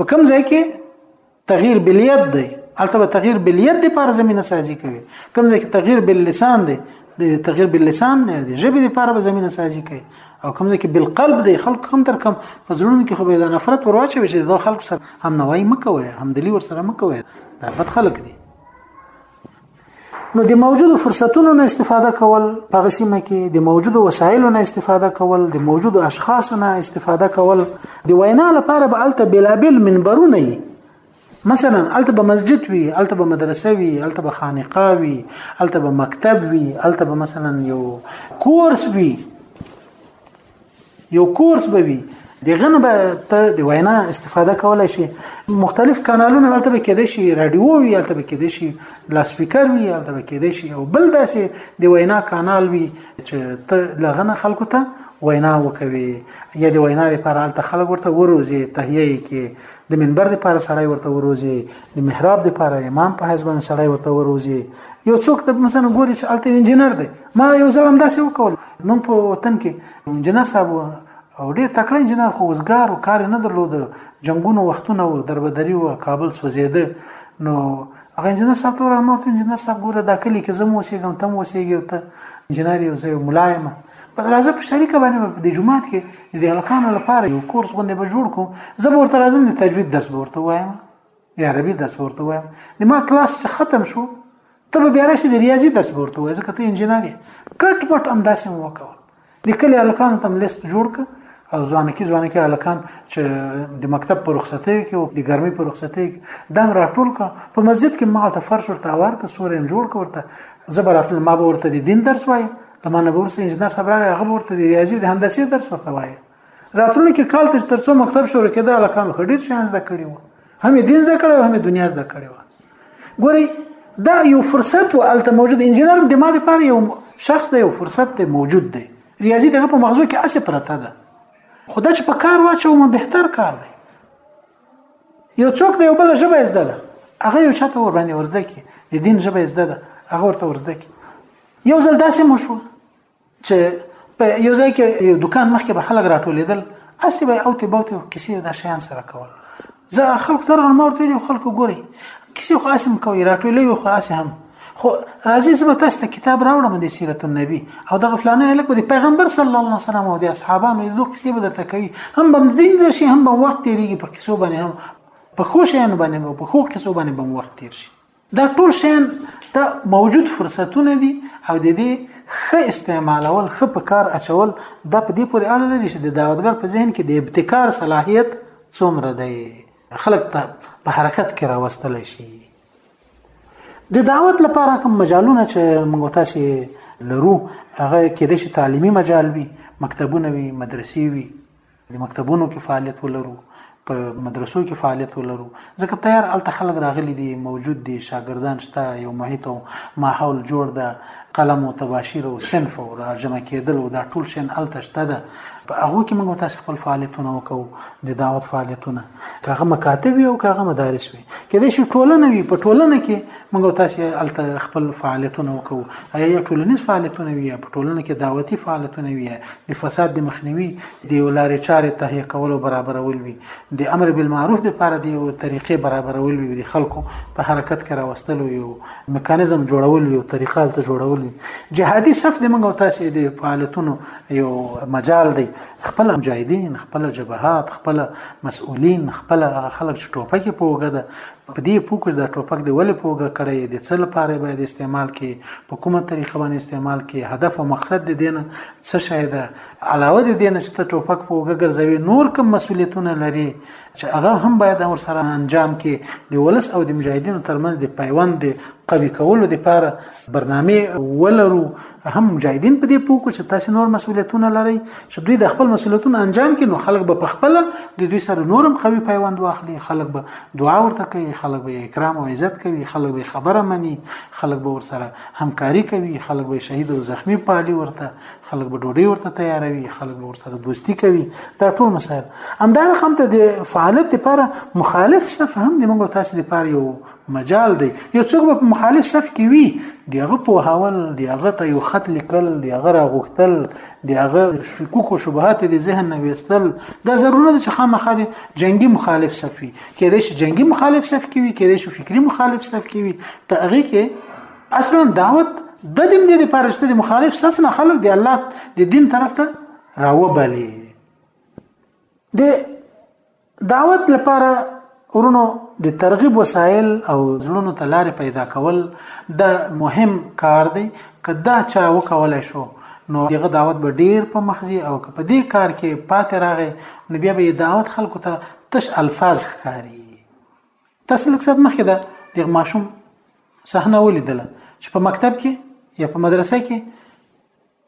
په کوم ځای کې تغییر بلیت دی البته تغییر بلیت دی پر زمينه سازي کوي کوم ځای کې تغییر بل لسان دی د تغییر بل لسان نه دی ژبه دی پر زمينه سازي کوي او کوم ځای کې بل قلب دی خلک هم تر کم فزلون کې خو به د نفرت ورواچوي چې د خلکو سره هم نوای مکوي هم دلی ور سره مکوي دا فت خلک دي نو د موجودو فرصتونو نه استفاده کول په غسیمه کې د موجودو وسایلو نه استفاده کول د موجودو اشخاصو نه استفاده کول د وینا لپاره به الته بلابل منبرونه وي مثلا الته به مسجد وي الته به مدرسه وي الته به خانقه وي الته به مکتب وي الته به مثلا یو کورس وي یو کورس به وي دغه نه به ته د وینا استفاده کولای شي مختلف کانالونه هلته به کېدای شي رادیو وي هلته به کېدای شي لاسپیکر وي هلته به کېدای شي او بل داسې د وینا کانال وي چې ته لغه نه خلکو ته وینا وکوي یا د وینا لپاره هلته خلک ورته وروزي تهیه یې کې د منبر لپاره سړی ورته وروزي د محراب لپاره امام په حساب سړی ورته وروزي یو څوک ته مثلا ګوري چې الته انجنیر دی ما یو ځل هم داسې وکول نوم په وطن کې انجنیر صاحب او ډېر تکړه انجنیر خو وزګار او کار نه درلود جنگونو وختونه و دربدري و کابل سوځېده نو هغه انجنیر صاحب ته ورغلم ورته انجنیر صاحب ګوره دا کلی کې زمو اوسېږم تم اوسېږي ته انجنیر یو ځای ملایم په راځه په شریکه باندې د جمعات کې د هلکانو لپاره یو کورس غونډه به جوړ کوم زه به ورته راځم د تجوید درس به ورته وایم دی عربي درس به ورته وایم د ما کلاس چې ختم شو ته به بیا راشي د ریاضي درس به ورته وایې ځکه ته انجینر یې کټ مټ همداسې مو وکول د کلي هلکانو ته هم لیست جوړ کړه او ځوانکي ځوانکي هلکان چې د مکتب په رخصتۍ کې او د ګرمۍ په رخصتۍ کې دم راټول کړه په مسجد کې ما ته فرش ورته اوار که سورې هم جوړ کړ ورته زه به راتل ما به ورته د دین درس وایم لمانه به ورسې انجینر صاحب راغی هغه به ورته د ریاضي د هندسې درس ورته وایم راتلونکي کال ته تر څو مکتب شروع کېده لکانو خو ډیر شان زده کړی وو هم دین زده کړی هم دنیا زده کړی وو ګوري دا یو فرصت و الته موجود انجینر د ما لپاره یو شخص دی یو فرصت دی موجود دی ریاضي دغه په مغزو کې اسه پرته ده خدا چې په کار واچو مو بهتر کار دی یو څوک دی یو بل ژبه زده ده هغه یو چاته ور باندې ورده کی د دین ژبه زده ده هغه ورته ورده کی یو ځل داسې مو شو چې په یو ځای کې یو دکان مخکې به خلک راټولېدل اسی به او ته بوته کیسې دا شیان سره کول زه خلک تر ما ورته یو خلک ګوري کیسې خو اسم کوي راټولې خو اسې هم خو راځي زه به تاسو ته کتاب راوړم د سیرت النبی او دغه فلانه لکه د پیغمبر صلی الله علیه وسلم او د اصحابانو د کیسې به درته کوي هم به دین د شي هم به وخت تیریږي په کیسو باندې هم په خوش یان باندې په خو کیسو باندې به وخت تیر شي دا ټول شیان د موجود فرصتونه دي او د دې ښه استعمالول ښه په کار اچول دا په دې پورې اړه لري چې د دعوتګر په ذهن کې د ابتکار صلاحیت څومره دی خلک ته په حرکت کې راوستل شي د دعوت لپاره کوم مجالونه چې موږ تاسو لرو هغه کې د تعلیمي مجال وي مکتبونه وي مدرسې وي د مکتبونو کې فعالیت ولرو په مدرسو کې فعالیت ولرو ځکه تیار الته خلک راغلي دي موجود دي شاګردان شته یو محیط او ماحول جوړ ده قلم او تباشیر او صنف او راجمع کېدل او دا ټول شین الته شته ده په هغه کې موږ تاسو خپل فعالیتونه وکړو د دعوت فعالیتونه کاغه مکاتب او کاغه مدارس وي کله چې ټولنه وي په ټولنه کې موږ تاسو الته خپل فعالیتونه وکړو ایا ټولنیز فعالیتونه وی په ټولنه کې دعوتی فعالیتونه وی د فساد د مخنیوي د لارې چارې تهیه کول او برابرول وی د امر بالمعروف لپاره د یو طریقې برابرول وی د خلکو په حرکت کې راوستلو یو میکانیزم جوړول یو طریقه الته جوړول جهادي صف د موږ تاسو د فعالیتونو یو مجال دی خپل مجاهدین خپل جبهات خپل مسؤلین خپل خلک چې ټوپک په وګه ده په دې پوه کړ دا ټوپک دې ولې په اوږه کړی د څه لپاره یې باید استعمال کړي په کومه طریقه باندې استعمال کړي هدف او مقصد دې دینه څه شی ده علاوه دې دینه چې ته ټوپک په اوږه ګرځوي نور کوم مسولیتونه لري چې هغه هم باید ور سره انجام کړي د ولس او د مجاهدینو ترمنځ د پیوند د قوي کولو لپاره برنامه ولرو هم مجاهدین په دې پوه کو چې تاسو نور مسولیتونه لرئ چې دوی د خپل مسولیتونو انجام کړي نو خلک به په خپل د دوی سره نورم قوي پیوند واخلي خلک به دعا ورته کوي خلک به اکرام او عزت کوي خلک به خبره مني خلک به ورسره همکاري کوي خلک به شهید او زخمی پالي ورته خلک به ډوډۍ ورته تیاروي خلک به ورسره دوستی کوي دا ټول مسایل همدا رقم ته د فعالیت لپاره مخالف صف هم د موږ تاسو لپاره یو مجال دی یو څوک به په مخالف صف کې وي د هغه پوهاول د هغه ته یو خط لیکل د هغه راغوښتل د هغه شکوک او شبهات د ذهن نه ویستل دا ضروري ده چې خامخا د جنگي مخالف صف وي کېدای شي جنگي مخالف صف کې وي کېدای شي فکری مخالف صف کې وي ته هغه کې اصلا دعوت د دې د لپاره چې د مخالف صف نه خلک د الله د دین طرف ته راوبلي د دعوت لپاره ورونو د ترغیب وسایل او زړونو ته لارې پیدا کول دا مهم کار دی که دا چا وکولای شو نو دغه دعوت به ډیر په مخزي او که په دې کار کې پاتې راغی نو بیا به دعوت خلکو ته تش الفاظ ښکاري تاسو لکه څه مخکې ده د ماشوم صحنه ولیدله چې په مکتب کې یا په مدرسه کې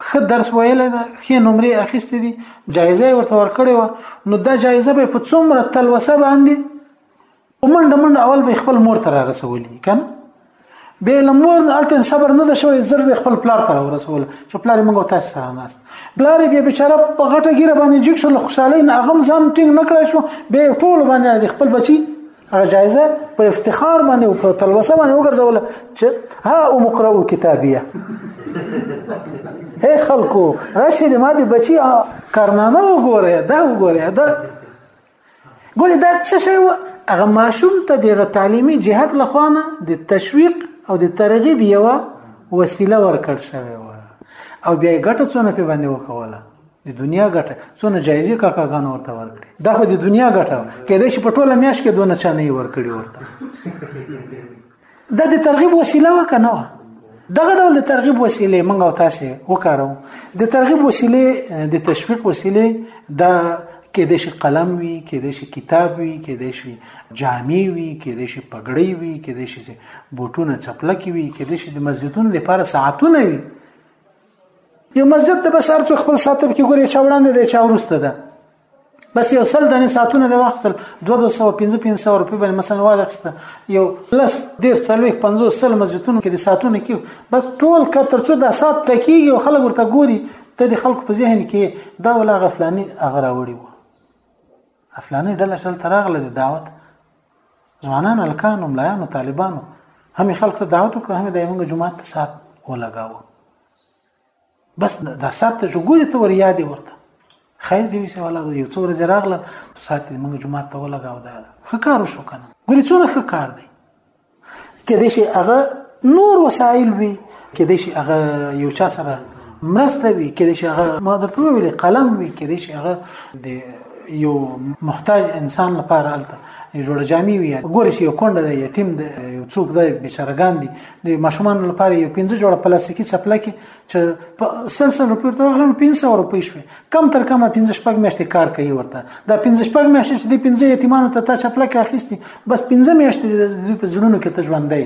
خه درس ویل ده خې نمرې اخیستې دي جایزه ورته ورکړې و نو دا جایزه به په څومره تلوسه باندې ومنډه منډه اول به خپل مور ته را رسولې کنه به لمور الته صبر نه ده شوی زر خپل پلار ته ورسول چې پلار موږ تاسو سره ناست پلار به بیچاره په غټه ګیره باندې جګ شو خوشاله نه اغم ځان ټینګ نکړای شو به ټول باندې خپل بچي هغه جایزه په افتخار باندې او په تلوسه باندې وګرځول چې ها او مقرؤ کتابیه هي خلکو راشي د ما دي بچي کارنامه وګوره دا وګوره دا ګوري دا څه شی و هغه ماشوم ته د تعلیمي جهت لخوانه د تشویق او د ترغیب یو وسیله ورکړ شوی و او بیا ګټه څونه په باندې وکوله د دنیا ګټه څونه جایزې کاکاګان ورته ورکړي دا خو د دنیا ګټه کېدای شي په ټوله میاشت کې دونه چا نه ورکړي ورته دا د ترغیب وسیله و که نه وه دغه ډول د ترغیب وسیلې موږ او تاسو وکړو د ترغیب وسیلې د تشویق وسیلې د کېدې شي قلم وي کېدې شي کتاب وي کېدې شي جامې وي کېدې شي پګړۍ وي کېدې شي بوټونه چپلکې وي کېدې شي د مسجدونو لپاره ساعتونه وي یو مسجد ته بس ارڅو خپل ساتب کې ګوري چا وړاندې دی چا ورسته ده بس یو سل دنه ساتونه د وخت 2255 روپۍ باندې مثلا واغسته یو لس ډیر څلوي 50 سل مسجدونو کې د ساتونه کې بس ټول کتر څو د سات تکیږي او خلک ورته ګوري ته د خلکو په ذهن کې دا ولا غفلانی اغراوړي وو افلانې ډله شل تراغله د دعوت ځوانان الکان او ملایان او طالبانو هم خلک ته دعوت وکړ هم د یمنګ جماعت ته سات ولګاوه بس دا سات ته جوړی ته ور یاد ورته خیر دی وسه ولا یو څو ورځې راغله سات یمنګ جماعت ته ولګاو دا خکار شو کنه ګوري څونه خکار دی کې دې شي هغه نور وسایل وي کې دې شي هغه یو چا سره مرسته وي کې دې شي هغه ما درته ویل قلم وي کې دې شي هغه د یو محتاج انسان لپاره الته جوړ جامي وي ګور شي یو کونډه دی یتیم دی یو څوک دی بیچارهګان دي د ماشومان لپاره یو پنځه جوړه پلاستیکي سپلکه چې په سل سل روپۍ ته غواړم 500 روپۍ شوي کم تر کمه 15 شپږ میاشتې کار کوي ورته دا 15 شپږ میاشتې چې د 15 یتیمانو ته تا چپله کې اخیستي بس 15 میاشتې د په زړونو کې ته ژوندې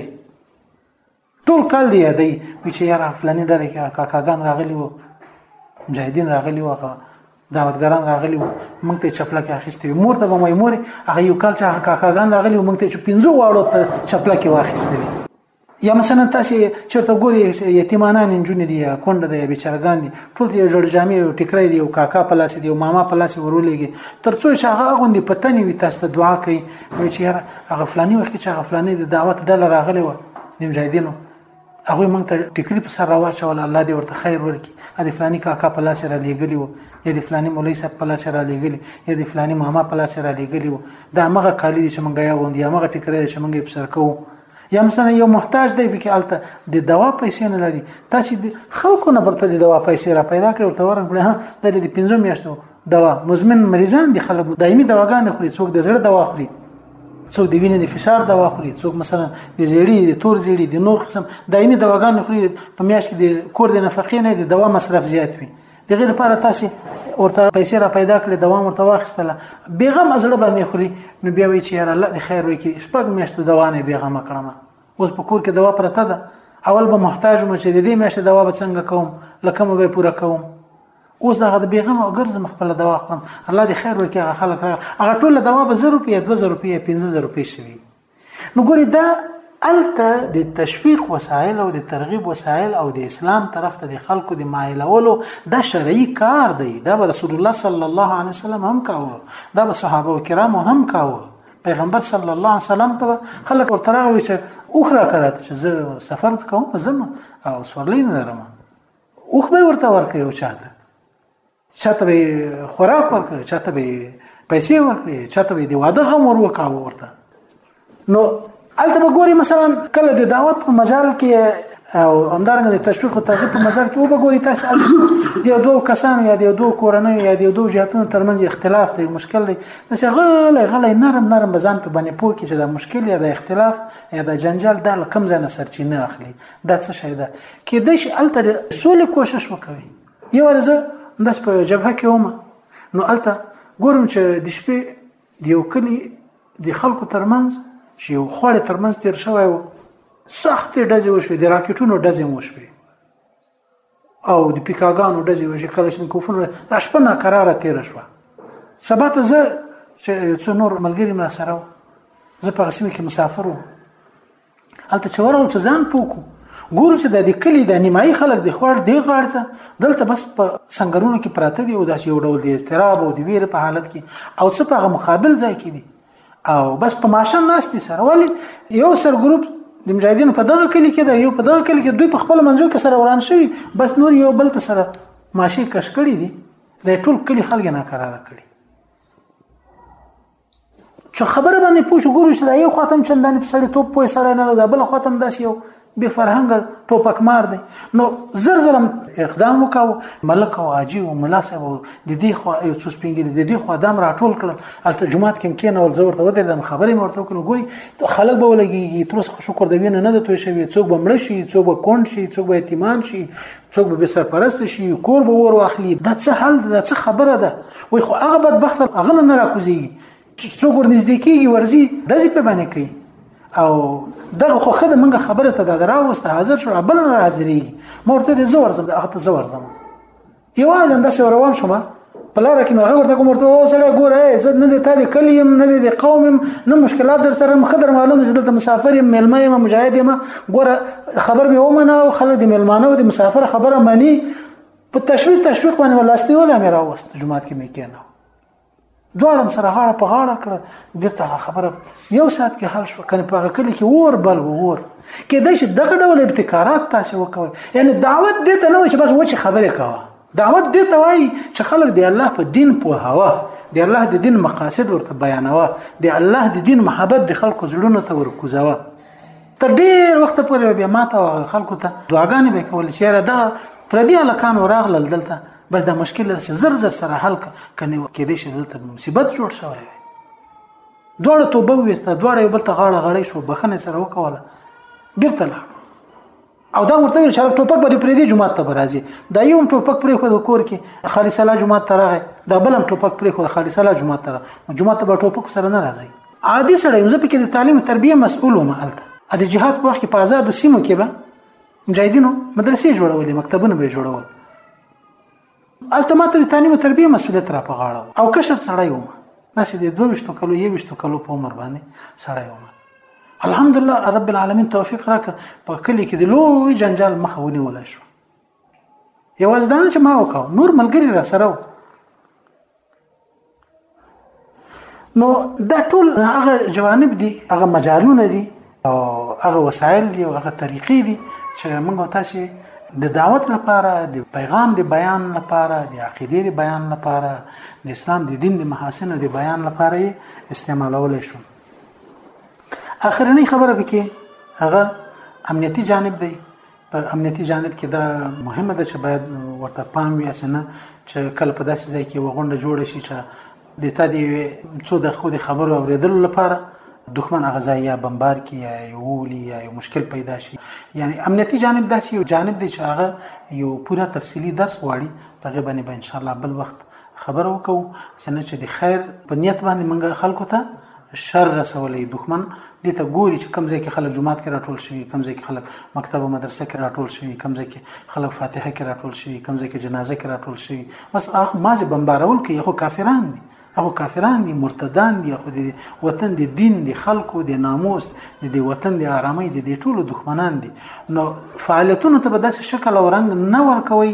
ټول کال دی یادې چې یاره فلانی دغه کاکاګان راغلی وو مجاهدین راغلی وو هغه دعوتګران راغلی وو موږ ته چپله کې اخیستي مور ته به مې مور هغه یو کال چې کاکاګان راغلی وو موږ ته چې 15 واړو ته چپله کې واخیستي یا مثلا تاسو چرته ګوري یتیمانان انجونې دي کونډه دي بیچارهګان دي ټول یې جوړ جامې او ټیکرې دي او کاکا پلاس دي او ماما پلاس ورولېږي ترڅو چې هغه غوندي پتنې وي تاسو ته دعا کوي چې هغه فلاني وخت چې هغه فلاني د دعوت ډله راغلی و د مجاهدینو هغه مونږ ته ټیکری په سر راواچول الله دې ورته خیر ورکړي ا دې فلاني کاکا په لاس را لېګلی وو یا دې فلاني مولوی صاحب په لاس را لېګلی یا دې فلاني ماما په لاس را لېګلی وو دا مغه کالی چې مونږه یا غوندي مغه ټیکری چې مونږه په سر کوو یا مثلا یو محتاج دی بکې الته د دوا پیسې نه لري تاسو د خلکو نه برته د دوا پیسې را پیدا کړئ ورته ورنګړي ها د دې 15 میاشتو دوا مزمن مریضان دي خلک دایمي دواګانې خوري څوک د زړه دوا خوري څوک د وینې د فشار دوا خوري څوک مثلا د زیړی د تور زیړی د نور قسم دایمي دواګانې خوري په میاشت کې د کور د نفقې نه د دوا مصرف زیات وي دغه لپاره تاسو ورته پیسې را پیدا کړې دوام ورته واخیستله بیغم ازړه باندې خوري نو بیا وی چې یاره الله دې خیر وکړي شپږ میاشتې دوانې بیغم کړم اوس په کور کې دوا پرته ده اول به محتاج مو چې د دې میاشتې دوا به څنګه کوم لکه مو به پوره کوم اوس دغه د بیغم او ګرځم خپل دوا خورم الله دې خیر وکړي هغه خلک هغه ټول دوا به 0 روپیا 2000 روپیا 15000 روپیا شوی نو ګوري دا الته د تشویق وسایل او د ترغیب وسایل او د اسلام طرف ته د خلکو د مایلولو دا شرعي کار دی دا رسول الله صلی الله علیه وسلم هم کاوه دا صحابه کرام هم کاوه پیغمبر صلی الله علیه وسلم ته خلک ورته راغلي چې اوخره کړه چې زه سفر کوم زم او سورلین لرم اوخ به ورته ورکه یو چاته چاته به خوراک ورکړي چاته به پیسې ورکړي چاته به د واده غم ور وکاو ورته نو الته به ګوري مثلا کله د دعوت په مجال کې او همدارنګه د تشویق او ترغیب په مجال کې وګوري تاسو د یو دوه کسانو یا د یو دوه کورنۍ یا د یو دوه جهاتونو ترمنځ اختلاف دی مشکل دی نو غلې غلې نرم نرم بزن په باندې پوه کې چې دا مشکل یا د اختلاف یا د جنجال د لکم ځنه سرچینه اخلي دا څه شي ده کې د شي الته سولې کوشش وکوي یو ورځ داس په جبهه کې ومه نو الته ګورم چې د شپې د یو کلی د خلکو ترمنځ چې یو خوړې ترمنځ تیر شوی و سختې ډزې وشوې د راکټونو ډزې وشوې او د پیکاګانو ډزې وشوې کلشنکوفونو دا شپه ناکراره تیره شوه سبا ته زه چې څو نور ملګري ما سره زه په سیمه کې مسافر وم هلته چې ورغلو چې ځان پوکو ګورو چې د دې کلی د نیمایي خلک د خوړ دی غاړه ته دلته بس په سنگرونو کې پراته دي او داسې یو ډول د اضطراب او د ویر په حالت کې او څه په مقابل ځای کې دي او بس په ماشه ناس دي سره ولی یو سر ګروپ د مجاهدینو په دغه کلی کې دا یو په دغه کلی کې دوی په خپل منځو کې سره وران شوی بس نور یو بل ته سره ماشي کش کړی دي د ټول کلی خلک نه قرار کړی چې خبره باندې پوه شو ګورو چې دا یو خاتم چندانې په سړی توپ پوه سړی نه ده بل خاتم داسې یو به فرهنګ ټوپک مار دی نو زر زرم اقدام وکاو ملک او حاجی او ملا صاحب د دې خو یو څو سپینګری د دې خو دام راټول کړل البته جمعات کې کېنه ول زور ته ودرېدم خبرې مرته وکړو ګوري خلک به ولګي تر اوسه شکر دی نه ده توې شوی څوک به مړ شي څوک به کون شي څوک به یتیمان شي څوک به سرپرست شي کور به ور واخلي دا څه حل دا څه خبره ده وای خو هغه بدبخت هغه نه راکوزي څوک ورنږدې کیږي ورزي دځي په باندې کوي او دغه خو خدای منګه خبره ته دا راوسته حاضر شو بل نه حاضرې مورته دې زور زم هغه ته زور زم یوازې انداسه روان شوم پلار کې هغه ورته کوم ورته او سره ګوره زه نه د تاج کلیم نه د قوم نه مشکلات در سره مخدر معلوم چې دلته مسافر یم ملما یم مجاهد یم ګوره خبر به ومنه او خلک د ملمانو د مسافر خبره مانی په تشویق تشویق باندې ولاستی ولا مې راوست جمعات کې مې کېنه دوړم سره غاړه په غاړه کړه بیرته خبره یو ساعت کې حل شو کنه په کلی کې ور بل ور کې د دغه ډول ابتکارات تاسو وکول یعنی دعوت دې ته نه چې بس و چې خبره کاوه دعوت دې ته وایي چې خلک د الله په دین پوهاوه د الله د دین مقاصد ورته بیانوه د الله د دین محبت د خلکو زړونو ته ورکوزوه تر ډیر وخت پورې بیا ماته او خلکو ته دعاګانې به کول چې را دا پردي الکان وراغلل دلته بس دا مشکل چې زر زر سره حل کني کې دې شي دلته مصیبت جوړ شوی دوړه توبه وسته دوړه یو بل ته غاړه غړې شو بخنه سره وکوله بیرته لاړ او دا ورته ویل چې ټوپک به پرې دی جمعه ته برازي دا یو ټوپک پرې خو د کور کې خالص الله جمعه ته راغی دا بل ټوپک پرې خو خالص الله جمعه ته راغی جمعه ته به ټوپک سره نه راځي عادي سره یو ځکه د تعلیم تربیه مسؤل وم الته ا د جهاد په وخت کې په آزاد سیمو کې به مجاهدینو مدرسې جوړولې مکتبونه به جوړول الته ماته د تعلیم او تربیه مسولیت را په غاړه او کشر سړی وم داسې د 22 کلو 21 کلو په عمر باندې سړی وم الحمدلله رب العالمین توفیق راکړ په کلی کې د لوی جنجال مخه ونیول شو یوازې دا چې ما وکاو نور ملګری را سره نو دا ټول هغه جوانب دي هغه مجالونه دي او هغه وسایل دي او هغه طریقې دي چې موږ تاسو د دعوت لپاره د پیغام د بیان لپاره د عقیده د بیان لپاره د اسلام د دین د محاسن د بیان لپاره استعمالول شو اخرنی خبره به کې هغه امنیتی جانب دی په امنیتي جانب کې دا مهمه ده چې باید ورته پام وي اسنه چې کله په داسې ځای کې وغونډه جوړ شي چې د تا دی څو د خو د خبرو اوریدلو لپاره دښمن هغه ځای یا بمبار کی یا یولی یا یو مشکل پیدا شي یعنی امنیتي جانب داسې یو جانب دی چې هغه یو پوره تفصیلی درس غواړي په غیبه نه به ان شاء الله بل وخت خبر وکاو څنګه چې د خیر په نیت باندې منګه خلکو ته شر رسولې دښمن دې ته ګوري چې کمزې کې خلک جمعات کې راټول شي کمزې کې خلک مکتب او مدرسې کې راټول شي کمزې کې خلک فاتحه کې راټول شي کمزې کې جنازه کې راټول شي بس اخ مازه بمبارول کې یو کافران دي هغه کافران دي مرتدان دي خو د وطن د دین د خلکو د ناموس د وطن د آرامۍ د ټولو دښمنان دي نو فعالیتونو ته به داسې شکل او رنگ نه ورکوي